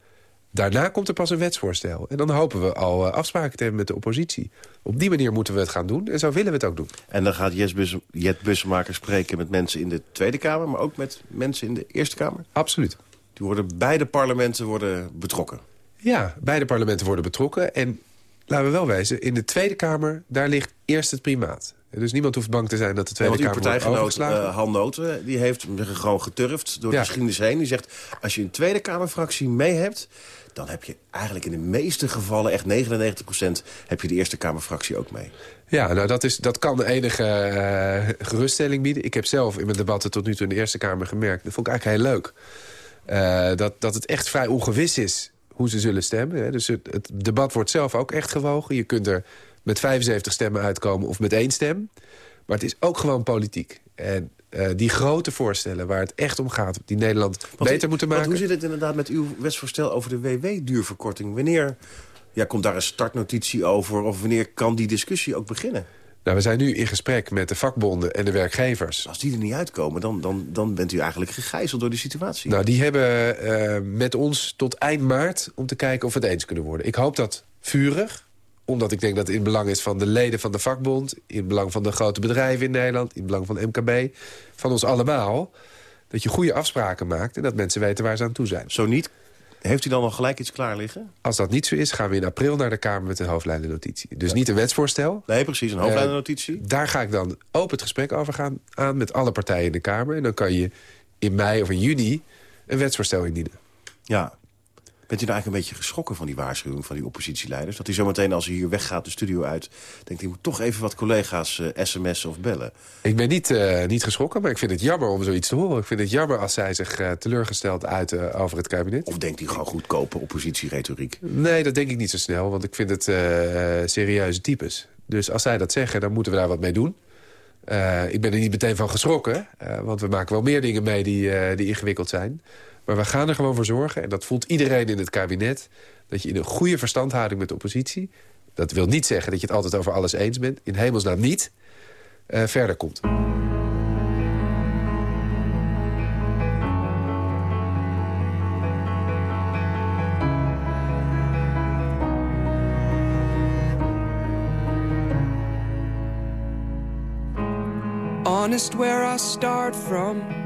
Daarna komt er pas een wetsvoorstel. En dan hopen we al eh, afspraken te hebben met de oppositie. Op die manier moeten we het gaan doen. En zo willen we het ook doen. En dan gaat Bus, Jet Bussemaker spreken met mensen in de Tweede Kamer... maar ook met mensen in de Eerste Kamer? Absoluut. Die worden, beide parlementen worden betrokken. Ja, beide parlementen worden betrokken. En laten we wel wezen, in de Tweede Kamer... daar ligt eerst het primaat. Dus niemand hoeft bang te zijn dat de Ja, Tweede uw Kamer wordt overgeslagen. eh Han Noten, die heeft gewoon geturfd door Ja. de geschiedenis heen. Die zegt, als je een Tweede Kamerfractie mee hebt... dan heb je eigenlijk in de meeste gevallen, echt 99% heb je de Eerste Kamerfractie ook mee. Ja, nou dat, is, dat kan de enige eh, geruststelling bieden. Ik heb zelf in mijn debatten tot nu toe in de Eerste Kamer gemerkt... dat vond ik eigenlijk heel leuk. eh, dat, dat het echt vrij ongewis is hoe ze zullen stemmen. Hè. Dus het, het debat wordt zelf ook echt gewogen. Je kunt er met 75 stemmen uitkomen of met één stem. Maar het is ook gewoon politiek. En eh, die grote voorstellen waar het echt om gaat... die Nederland beter moeten maken... Hoe zit het inderdaad met uw wetsvoorstel over de WW-duurverkorting? Wanneer ja, komt daar een startnotitie over? Of wanneer kan die discussie ook beginnen? Nou, we zijn nu in gesprek met de vakbonden en de werkgevers. Als die er niet uitkomen, dan, dan, dan bent u eigenlijk gegijzeld door die situatie. Nou, die hebben eh, met ons tot eind maart om te kijken of we het eens kunnen worden. Ik hoop dat vurig, omdat ik denk dat het in het belang is van de leden van de vakbond... in het belang van de grote bedrijven in Nederland, in het belang van MKB... van ons allemaal, dat je goede afspraken maakt... en dat mensen weten waar ze aan toe zijn. Zo niet, heeft u dan nog gelijk iets klaar liggen? Als dat niet zo is, gaan we in april naar de Kamer met een hoofdlijnennotitie. Dus niet een wetsvoorstel. Nee, precies, een hoofdlijnennotitie. Eh, daar ga ik dan open het gesprek over gaan aan met alle partijen in de Kamer. En dan kan je in mei of in juni een wetsvoorstel indienen. Ja. Bent u nou eigenlijk een beetje geschrokken van die waarschuwing van die oppositieleiders? Dat hij zometeen als hij hier weggaat de studio uit... denkt hij moet toch even wat collega's eh, sms'en of bellen. Ik ben niet, eh, niet geschrokken, maar ik vind het jammer om zoiets te horen. Ik vind het jammer als zij zich eh, teleurgesteld uiten over het kabinet. Of denkt hij gewoon goedkope oppositieretoriek? Nee, dat denk ik niet zo snel, want ik vind het serieuze types. Dus als zij dat zeggen, dan moeten we daar wat mee doen. Ik ben er niet meteen van geschrokken, want we maken wel meer dingen mee die, die ingewikkeld zijn. Maar we gaan er gewoon voor zorgen, en dat voelt iedereen in het kabinet... dat je in een goede verstandhouding met de oppositie... dat wil niet zeggen dat je het altijd over alles eens bent... in hemelsnaam niet, eh, verder komt. honest where I start from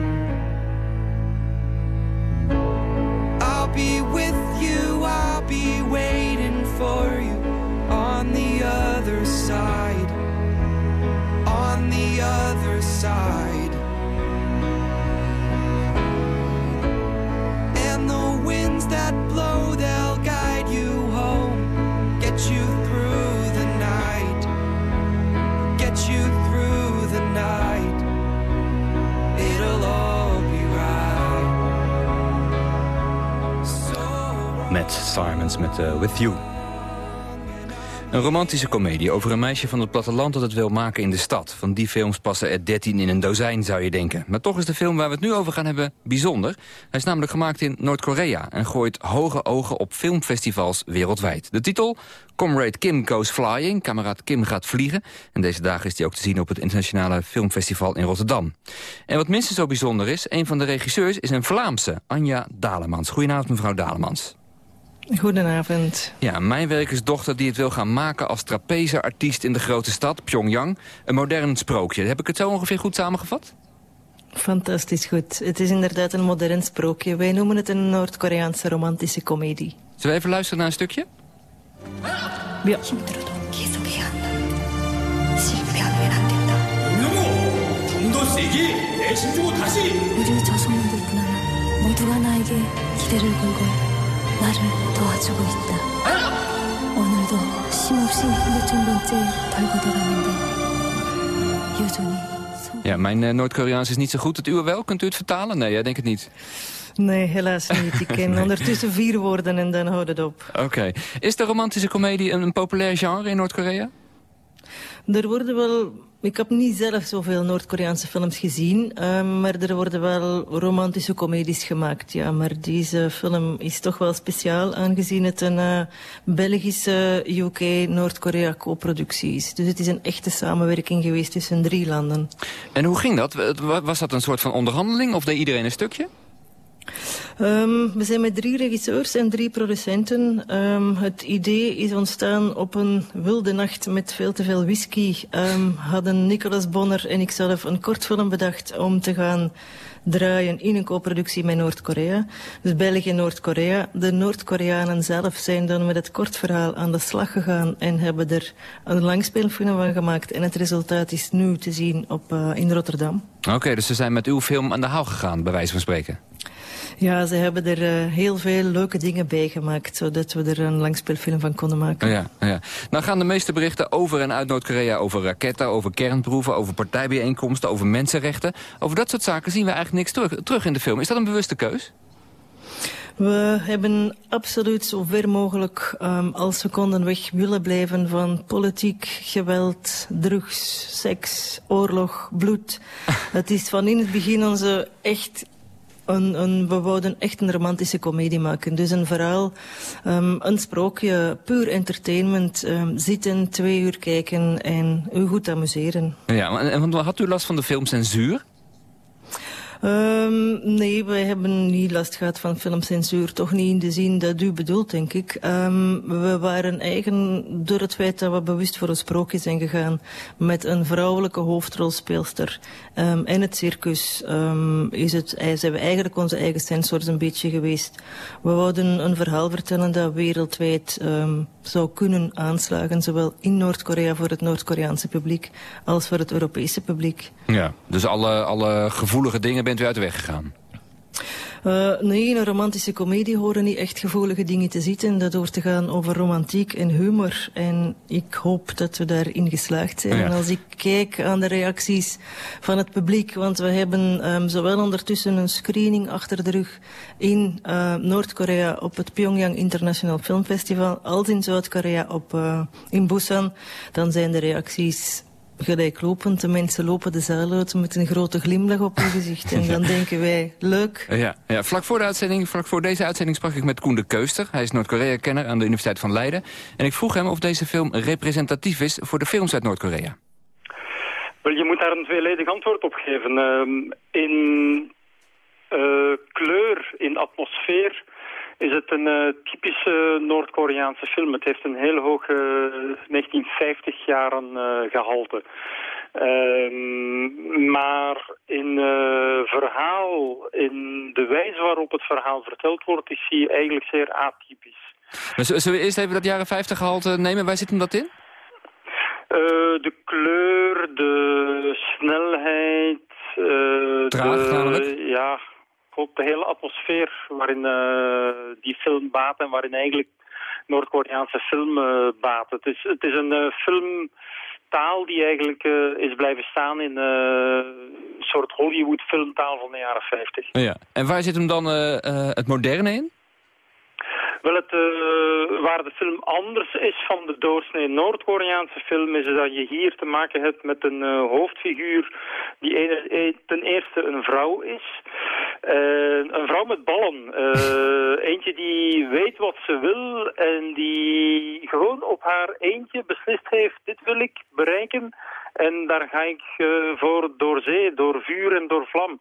Simons met uh, With You. Een romantische komedie over een meisje van het platteland dat het wil maken in de stad. Van die films passen er 13 in een dozijn, zou je denken. Maar toch is de film waar we het nu over gaan hebben bijzonder. Hij is namelijk gemaakt in Noord-Korea en gooit hoge ogen op filmfestivals wereldwijd. De titel? Comrade Kim Goes Flying, kameraad Kim gaat vliegen. En deze dagen is hij ook te zien op het Internationale Filmfestival in Rotterdam. En wat minstens zo bijzonder is, een van de regisseurs is een Vlaamse, Anja Dalemans. Goedenavond mevrouw Dalemans. Goedenavond. Ja, mijn werkersdochter die het wil gaan maken als trapezeartiest in de grote stad, Pyongyang. Een modern sprookje. Heb ik het zo ongeveer goed samengevat? Fantastisch goed. Het is inderdaad een modern sprookje. Wij noemen het een Noord-Koreaanse romantische komedie. Zullen we even luisteren naar een stukje? Ja. 좀더 세게 내심 주고 다시 우리 조선인들뿐만 모두가 나에게 기대를 걸고 나를 도와주고 있다. 오늘도 쉼없이 몇천 번째 달고 돌았는데 여전히 Ja, mijn uh, Noord-Koreaans is niet zo goed. Het uwe wel? Kunt u het vertalen? Nee, jij denkt het niet. Nee, helaas niet. Ik ken [LAUGHS] ondertussen vier woorden en dan houdt het op. Oké. Okay. Is de romantische komedie een, een populair genre in Noord-Korea? Er worden wel... Ik heb niet zelf zoveel Noord-Koreaanse films gezien, uh, maar er worden wel romantische comedies gemaakt. Ja, maar deze film is toch wel speciaal, aangezien het een uh, Belgische UK-Noord-Korea co-productie is. Dus het is een echte samenwerking geweest tussen drie landen. En hoe ging dat? Was dat een soort van onderhandeling of deed iedereen een stukje? Um, we zijn met drie regisseurs en drie producenten. Um, het idee is ontstaan op een wilde nacht met veel te veel whisky. Um, hadden Nicolas Bonner en ikzelf een kortfilm bedacht om te gaan draaien in een co-productie met Noord-Korea. Dus België en Noord-Korea. De Noord-Koreanen zelf zijn dan met het kortverhaal aan de slag gegaan en hebben er een langspeelfilm van gemaakt. En het resultaat is nu te zien op, uh, in Rotterdam. Oké, dus ze zijn met uw film aan de haal gegaan, bij wijze van spreken. Ja, ze hebben er uh, heel veel leuke dingen bij gemaakt... zodat we er een langspeelfilm van konden maken. Ja, ja. Nou gaan de meeste berichten over en uit Noord-Korea... over raketten, over kernproeven, over partijbijeenkomsten... over mensenrechten. Over dat soort zaken zien we eigenlijk niks terug, terug in de film. Is dat een bewuste keus? We hebben absoluut zo ver mogelijk um, als seconden weg willen blijven van politiek, geweld, drugs, seks, oorlog, bloed. [LAUGHS] Het is van in het begin onze echt we wouden echt een romantische komedie maken. Dus een verhaal, um, een sprookje, puur entertainment. Um, zitten, twee uur kijken en u goed amuseren. Ja, en, en had u last van de filmcensuur? Um, nee, wij hebben niet last gehad van filmcensuur. Toch niet in de zin dat u bedoelt, denk ik. Um, we waren eigen door het feit dat we bewust voor een sprookje zijn gegaan. Met een vrouwelijke hoofdrolspeelster. Um, en het circus is het, zijn we eigenlijk onze eigen sensors een beetje geweest. We wouden een verhaal vertellen dat wereldwijd zou kunnen aanslagen. Zowel in Noord-Korea voor het Noord-Koreaanse publiek als voor het Europese publiek. Ja, dus alle, alle gevoelige dingen bent u uit de weg gegaan? Uh, nee, in een romantische komedie horen niet echt gevoelige dingen te zitten. Dat hoort te gaan over romantiek en humor. En ik hoop dat we daarin geslaagd zijn. Ja. En als ik kijk aan de reacties van het publiek... want we hebben um, zowel ondertussen een screening achter de rug... in uh, Noord-Korea op het Pyongyang International Film Festival... als in Zuid-Korea op uh, in Busan... dan zijn de reacties gelijklopend. De mensen lopen de zaal uit met een grote glimlach op hun gezicht. En dan [LAUGHS] denken wij, leuk. Ja, ja, vlak voor de uitzending, vlak voor deze uitzending sprak ik met Koen de Keuster. Hij is Noord-Korea-kenner aan de Universiteit van Leiden. En ik vroeg hem of deze film representatief is voor de films uit Noord-Korea. Wel, je moet daar een tweeledig antwoord op geven. Uh, in uh, kleur, in atmosfeer is het een uh, typische Noord-Koreaanse film. Het heeft een heel hoog uh, 1950 jaren uh, gehalte. maar in verhaal, in de wijze waarop het verhaal verteld wordt, is hij eigenlijk zeer atypisch. Maar zullen we eerst even dat jaren 50 gehalte nemen? Waar zit hem dat in? de kleur, de snelheid... Traag, de? Ja, ook de hele atmosfeer waarin uh, die film baat en waarin eigenlijk Noord-Koreaanse film uh, baat. Het is, het is een uh, filmtaal die eigenlijk is blijven staan in een soort Hollywood filmtaal van de jaren 50. Ja. En waar zit hem dan het moderne in? Wel, het, uh, waar de film anders is van de doorsnee Noord-Koreaanse film... is dat je hier te maken hebt met een uh, hoofdfiguur die een, ten eerste een vrouw is. Uh, een vrouw met ballen. [LAUGHS] eentje die weet wat ze wil en die gewoon op haar eentje beslist heeft... dit wil ik bereiken en daar ga ik voor door zee, door vuur en door vlam.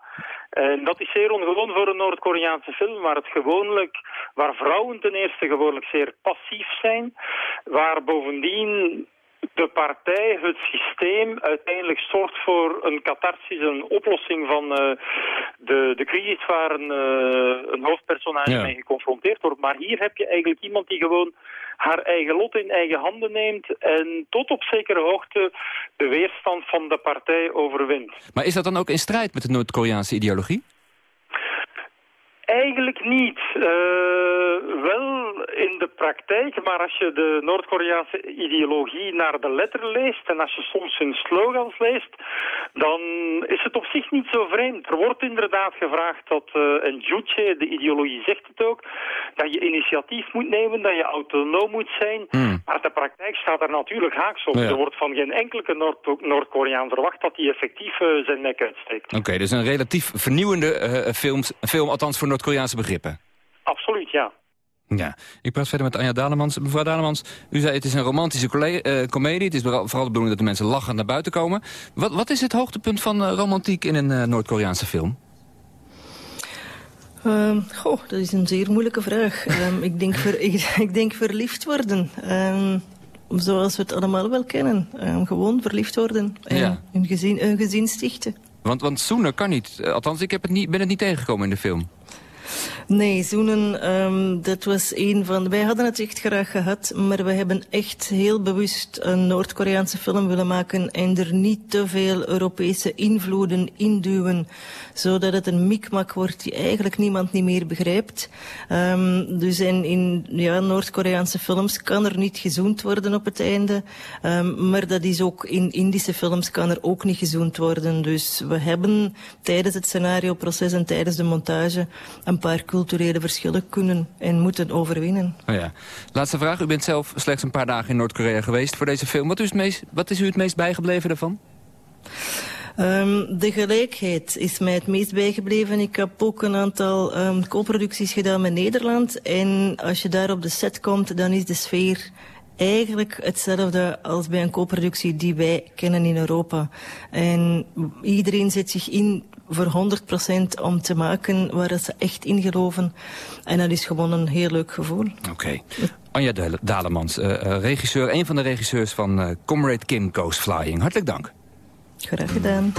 En dat is zeer ongewoon voor een Noord-Koreaanse film, waar het gewoonlijk, waar vrouwen ten eerste gewoonlijk zeer passief zijn, waar bovendien de partij, het systeem, uiteindelijk zorgt voor een catharsis, een oplossing van uh, de, de crisis waar een, uh, een hoofdpersonage ja. mee geconfronteerd wordt. Maar hier heb je eigenlijk iemand die gewoon haar eigen lot in eigen handen neemt en tot op zekere hoogte de weerstand van de partij overwint. Maar is dat dan ook in strijd met de Noord-Koreaanse ideologie? Eigenlijk niet. Uh, wel in de praktijk, maar als je de Noord-Koreaanse ideologie naar de letter leest en als je soms hun slogans leest, dan is het op zich niet zo vreemd. Er wordt inderdaad gevraagd dat, uh, en Juche, de ideologie zegt het ook, dat je initiatief moet nemen, dat je autonoom moet zijn, hmm. maar de praktijk staat er natuurlijk haaks op. Ja. Er wordt van geen enkele Noord-Koreaan verwacht dat hij effectief uh, zijn nek uitsteekt. Oké, okay, dus een relatief vernieuwende films, film, althans voor Noord-Koreaanse begrippen. Absoluut, ja. Ja, ik praat verder met Anja Dalemans. Mevrouw Dalemans, u zei het is een romantische uh, komedie. Het is vooral de bedoeling dat de mensen lachend naar buiten komen. Wat, wat is het hoogtepunt van uh, romantiek in een uh, Noord-Koreaanse film? Um, goh, dat is een zeer moeilijke vraag. um, [LAUGHS] ik, denk ver, [LAUGHS] ik, ik, denk verliefd worden. Um, zoals we het allemaal wel kennen. gewoon verliefd worden en ja. een, gezin, een gezin stichten. Want, want zoenen kan niet. Althans, ik heb het niet, ben het niet tegengekomen in de film. Nee, zoenen, um, dat was een van... Wij hadden het echt graag gehad, maar we hebben echt heel bewust een Noord-Koreaanse film willen maken en er niet te veel Europese invloeden induwen, zodat het een mikmak wordt die eigenlijk niemand niet meer begrijpt. Um, dus in, in ja, Noord-Koreaanse films kan er niet gezoend worden op het einde, um, maar dat is ook in Indische films kan er ook niet gezoend worden. Dus we hebben tijdens het scenarioproces en tijdens de montage een paar culturele verschillen kunnen en moeten overwinnen. Oh ja. Laatste vraag. U bent zelf slechts een paar dagen in Noord-Korea geweest voor deze film. Wat is, het meest, wat is u het meest bijgebleven daarvan? Um, de gelijkheid is mij het meest bijgebleven. Ik heb ook een aantal um, co-producties gedaan met Nederland. En als je daar op de set komt, dan is de sfeer eigenlijk hetzelfde als bij een co-productie die wij kennen in Europa. En iedereen zet zich in voor 100% om te maken waar ze echt in geloven. En dat is gewoon een heel leuk gevoel. Oké. Okay. Anja Dalemans, uh, uh, regisseur, een van de regisseurs van uh, Comrade Kim Goes Flying. Hartelijk dank. Graag gedaan.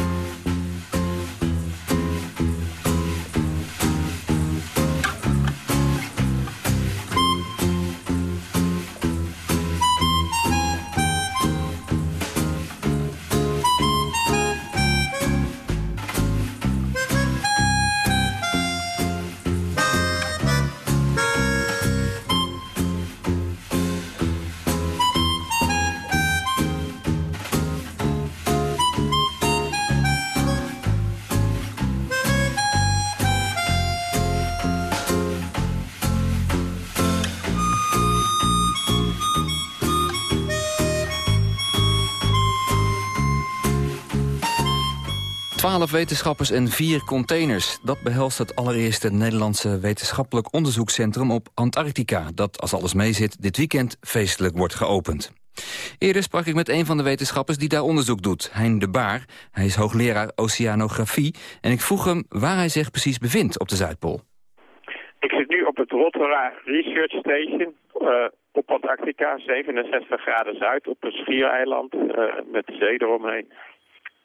12 wetenschappers en vier containers. Dat behelst het allereerste Nederlandse wetenschappelijk onderzoekscentrum op Antarctica... dat, als alles meezit, dit weekend feestelijk wordt geopend. Eerder sprak ik met een van de wetenschappers die daar onderzoek doet, Hein de Baar. Hij is hoogleraar oceanografie en ik vroeg hem waar hij zich precies bevindt op de Zuidpool. Ik zit nu op het Rotterdam Research Station uh, op Antarctica, 67 graden zuid, op een schiereiland uh, met de zee eromheen.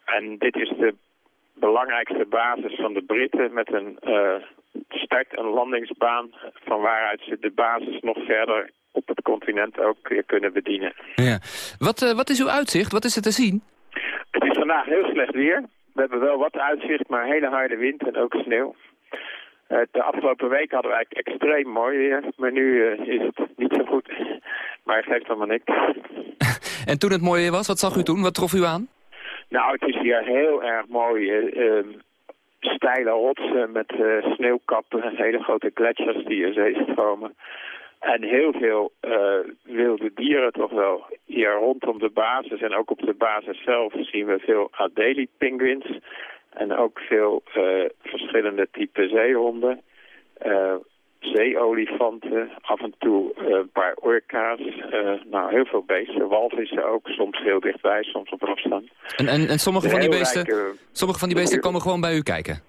En dit is de belangrijkste basis van de Britten met een uh, start- en landingsbaan van waaruit ze de basis nog verder op het continent ook weer kunnen bedienen. Ja. Wat, uh, wat is uw uitzicht? Wat is er te zien? Het is vandaag heel slecht weer. We hebben wel wat uitzicht, maar hele harde wind en ook sneeuw. Uh, de afgelopen week hadden we eigenlijk extreem mooi weer, maar nu is het niet zo goed. [LAUGHS] Maar het geeft allemaal niks. [LAUGHS] en toen het mooi weer was, wat zag u toen? Wat trof u aan? Nou, het is hier heel erg mooi. Uh, steile rotsen met uh, sneeuwkappen en hele grote gletsjers die in zee stromen. En heel veel uh, wilde dieren toch wel. Hier rondom de basis en ook op de basis zelf zien we veel Adelie-pinguïns. En ook veel verschillende type zeehonden. Zeeolifanten, af en toe uh, een paar orka's. Uh, nou, heel veel beesten, walvissen ook. Soms heel dichtbij, soms op afstand. En, en, en sommige, van die beesten, rijke, sommige van die beesten komen gewoon bij u kijken?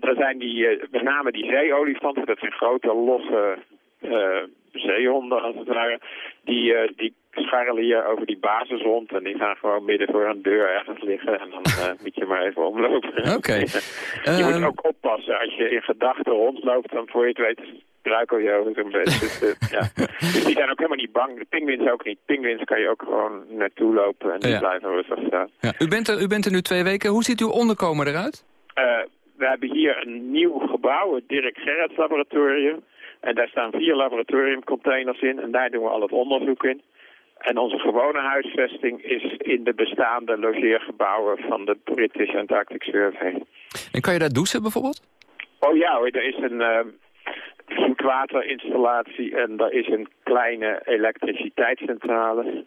Er zijn die, met name die zeeolifanten, dat zijn grote, losse zeehonden als het ware. Die, die scharrelen hier over die basis rond en die gaan gewoon midden voor een deur ergens liggen en dan uh, [LAUGHS] moet je maar even omlopen. Oké. Okay. [LAUGHS] je uh, moet ook oppassen als je in gedachten rondloopt, dan voor je het weet struikel je over zo'n beetje. dus, uh, [LAUGHS] ja. dus die zijn ook helemaal niet bang. De pinguïns ook niet. Pinguïns kan je ook gewoon naartoe lopen en die ja. blijven rustig staan. Ja. U, bent er, u bent er nu twee weken. Hoe ziet uw onderkomen eruit? we hebben hier een nieuw gebouw, het Dirk Gerrits Laboratorium. En daar staan vier laboratoriumcontainers in en daar doen we al het onderzoek in. En onze gewone huisvesting is in de bestaande logeergebouwen van de British Antarctic Survey. En kan je daar douchen bijvoorbeeld? Oh ja er is een uh, zoetwaterinstallatie en er is een kleine elektriciteitscentrale.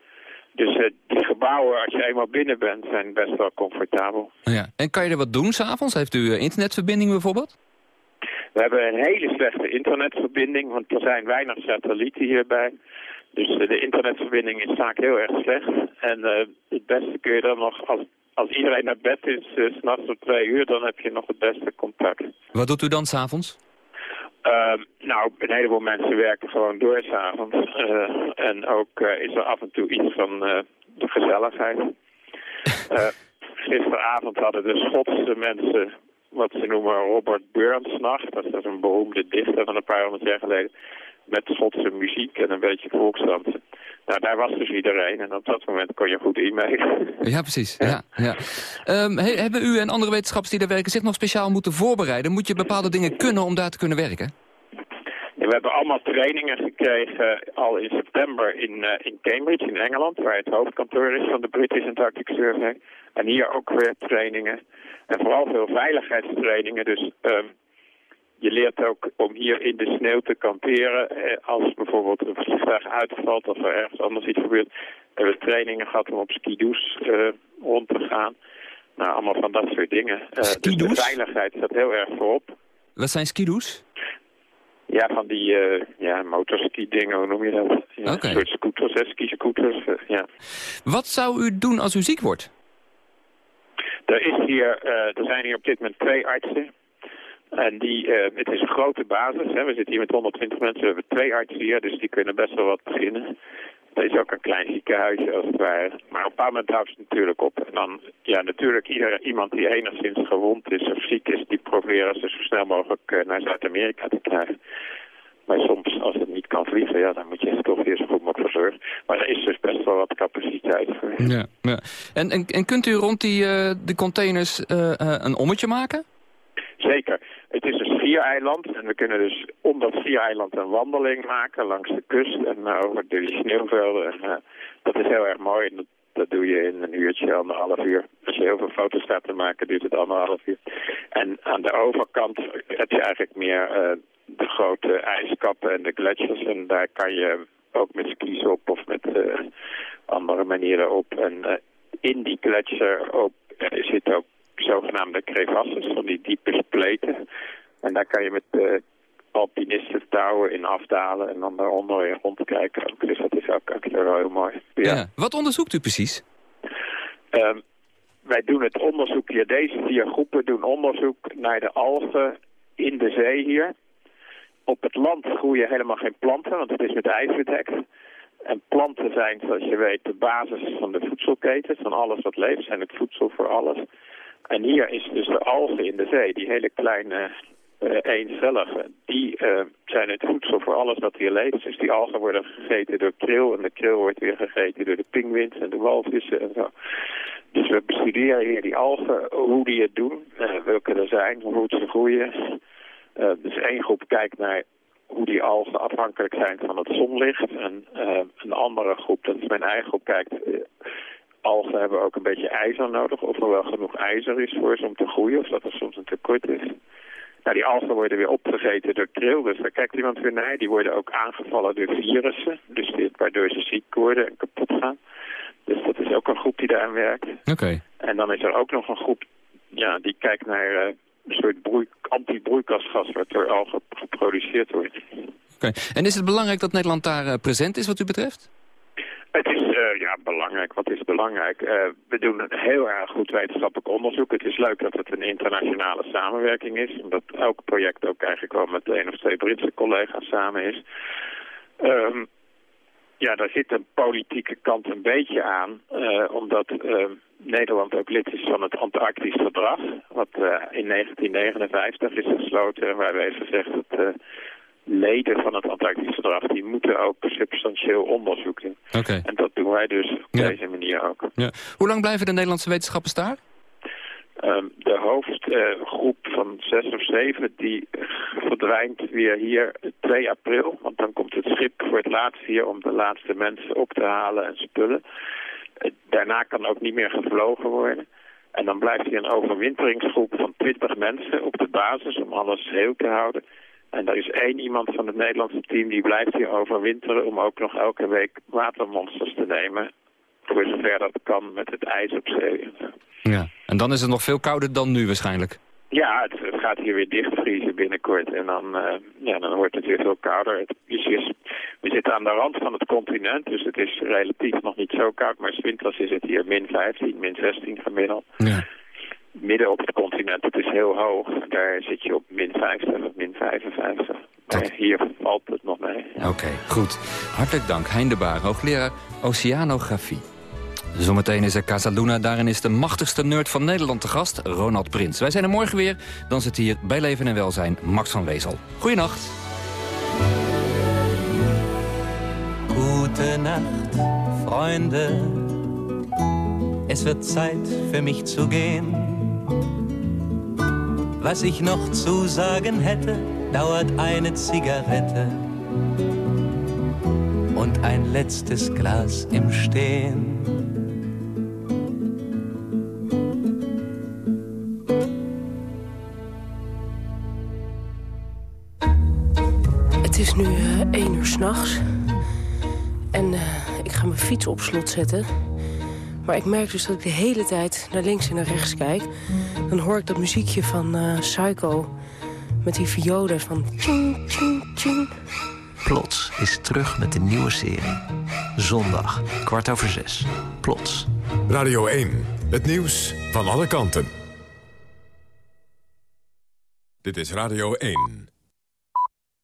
Dus uh, die gebouwen, als je eenmaal binnen bent, zijn best wel comfortabel. Ja. En kan je er wat doen s'avonds? Heeft u internetverbinding bijvoorbeeld? We hebben een hele slechte internetverbinding, want er zijn weinig satellieten hierbij. Dus uh, de internetverbinding is vaak heel erg slecht. En uh, het beste kun je dan nog, als, als iedereen naar bed is, uh, s'nachts om twee uur, dan heb je nog het beste contact. Wat doet u dan s'avonds? nou, een heleboel mensen werken gewoon door s'avonds. en ook is er af en toe iets van de gezelligheid. [LAUGHS] gisteravond hadden de Schotse mensen wat ze noemen Robert Burns nacht. Dat is een beroemde dichter van een paar honderd jaar geleden met Schotse muziek en een beetje volksdansen. Nou, daar was dus iedereen en op dat moment kon je goed e-mailen. [LAUGHS] Ja, precies. Ja. Ja, Um, he, hebben u en andere wetenschappers die daar werken zich nog speciaal moeten voorbereiden? Moet je bepaalde dingen kunnen om daar te kunnen werken? We hebben allemaal trainingen gekregen al in september in, uh, in Cambridge in Engeland, waar het hoofdkantoor is van de British Antarctic Survey. En hier ook weer trainingen. En vooral veel veiligheidstrainingen. Dus um, je leert ook om hier in de sneeuw te kamperen. Eh, als bijvoorbeeld een vliegtuig uitvalt of er ergens anders iets gebeurt. We hebben trainingen gehad om op skidoes uh, rond te gaan. Nou, allemaal van dat soort dingen. Eh, dus de veiligheid staat heel erg voorop. Wat zijn skidoes? Ja, van die eh ja, motorski-dingen, hoe noem je dat? Ja. Een soort scooters, hè, ski-scooters, eh, ja. Wat zou u doen als u ziek wordt? Er, is hier, eh, er zijn hier op dit moment twee artsen. En die, het is een grote basis. Hè. We zitten hier met 120 mensen. We hebben twee artsen hier, dus die kunnen best wel wat beginnen. Er is ook een klein ziekenhuisje als het ware. Maar op een bepaald moment houdt het natuurlijk op. En dan, ja, natuurlijk ieder, iemand die enigszins gewond is of ziek is, die proberen ze zo snel mogelijk eh, naar Zuid-Amerika te krijgen. Maar soms, als het niet kan vliegen, ja, dan moet je er toch weer zo goed mogelijk voor zorgen. Maar er is dus best wel wat capaciteit voor. Ja, ja. En, en, en kunt u rond die eh, de containers eh, een ommetje maken? Zeker. Schiereiland en we kunnen dus om dat schiereiland een wandeling maken langs de kust en eh, over die sneeuwvelden. En, eh, dat is heel erg mooi en dat, doe je in een uurtje, anderhalf uur. Als je heel veel foto's gaat te maken, duurt het anderhalf uur. En aan de overkant heb je eigenlijk meer eh, de grote ijskappen en de gletsjers en daar kan je ook met skis op of met andere manieren op. En in die gletsjer op, zitten ook zogenaamde crevasses, van die diepe spleten. En daar kan je met eh, alpinisten touwen in afdalen en dan daaronder weer rondkijken. Dus dat is ook, ook wel heel mooi. Ja. Wat onderzoekt u precies? Ehm, wij doen het onderzoek hier, deze vier groepen doen onderzoek naar de algen in de zee hier. Op het land groeien helemaal geen planten, want het is met ijs bedekt. En planten zijn, zoals je weet, de basis van de voedselketen. Van alles wat leeft, zijn het voedsel voor alles. En hier is dus de algen in de zee, die hele kleine eh eencellige, die eh, zijn het voedsel voor alles wat hier leeft. Dus die algen worden gegeten door kril en de kril wordt weer gegeten door de pinguïns en de walvissen en zo. Dus we bestuderen hier die algen, hoe die het doen, eh, welke er zijn, hoe ze groeien. Dus één groep kijkt naar hoe die algen afhankelijk zijn van het zonlicht. En een andere groep, dat is mijn eigen groep, kijkt... algen hebben ook een beetje ijzer nodig. Of er wel genoeg ijzer is voor ze om te groeien. Of dat er soms een tekort is. Nou, die algen worden weer opgegeten door kril. Dus daar kijkt iemand weer naar. Die worden ook aangevallen door virussen. Dus dit, waardoor ze ziek worden en kapot gaan. Dus dat is ook een groep die daaraan werkt. Oké. En dan is er ook nog een groep ja, die kijkt naar eh, een soort broei, anti-broeikasgas wat door algen geproduceerd wordt. Oké. En is het belangrijk dat Nederland daar eh, present is wat u betreft? Het is eh, ja, belangrijk. Wat is belangrijk? Eh, we doen een heel erg goed wetenschappelijk onderzoek. Het is leuk dat het een internationale samenwerking is. Omdat elk project ook eigenlijk wel met één of twee Britse collega's samen is. Ehm, ja, daar zit een politieke kant een beetje aan. eh, omdat eh, Nederland ook lid is van het Antarctisch Verdrag. Wat in 1959 is gesloten. En waar we heeft gezegd dat leden van het Antarctisch Verdrag... die moeten ook substantieel onderzoek doen. En dat doen wij dus op Ja. deze manier ook. Ja. Hoe lang blijven de Nederlandse wetenschappers daar? Ehm, de hoofdgroep van zes of zeven die verdwijnt weer hier 2 april. Want dan komt het schip voor het laatst hier om de laatste mensen op te halen en spullen. Eh, daarna kan ook niet meer gevlogen worden. En dan blijft hier een overwinteringsgroep van 20 mensen op de basis om alles heel te houden. En er is één iemand van het Nederlandse team die blijft hier overwinteren om ook nog elke week watermonsters te nemen. Voor zover dat kan met het ijs op zee. Ja. En dan is het nog veel kouder dan nu waarschijnlijk. Ja, het, het gaat hier weer dichtvriezen binnenkort en dan, eh, ja, dan wordt het weer veel kouder. Het is, is- we zitten aan de rand van het continent, dus het is relatief nog niet zo koud. Maar winters is het hier min 15, min 16 gemiddeld. Ja. Midden op het continent, het is heel hoog. Daar zit je op min 50 of min 55. Maar hier valt het nog mee. Oké, goed. Hartelijk dank, Hein de Baar, hoogleraar Oceanografie. Zometeen is er Casaluna, daarin is de machtigste nerd van Nederland te gast, Ronald Prins. Wij zijn er morgen weer, dan zit hier bij Leven en Welzijn Max van Wezel. Goeienacht. Gute Nacht, Freunde. Es wird Zeit für mich zu gehen. Was ich noch zu sagen hätte, dauert eine Zigarette und ein letztes Glas im Stehen. Het is nu eh, één uur s'nachts. En eh, ik ga mijn fiets op slot zetten. Maar ik merk dus dat ik de hele tijd naar links en naar rechts kijk. Dan hoor ik dat muziekje van eh, Psycho met die violen van... Tjing, tjing, tjing. Plots is terug met de nieuwe serie. Zondag, kwart over zes. Plots. Radio 1, het nieuws van alle kanten. Dit is Radio 1.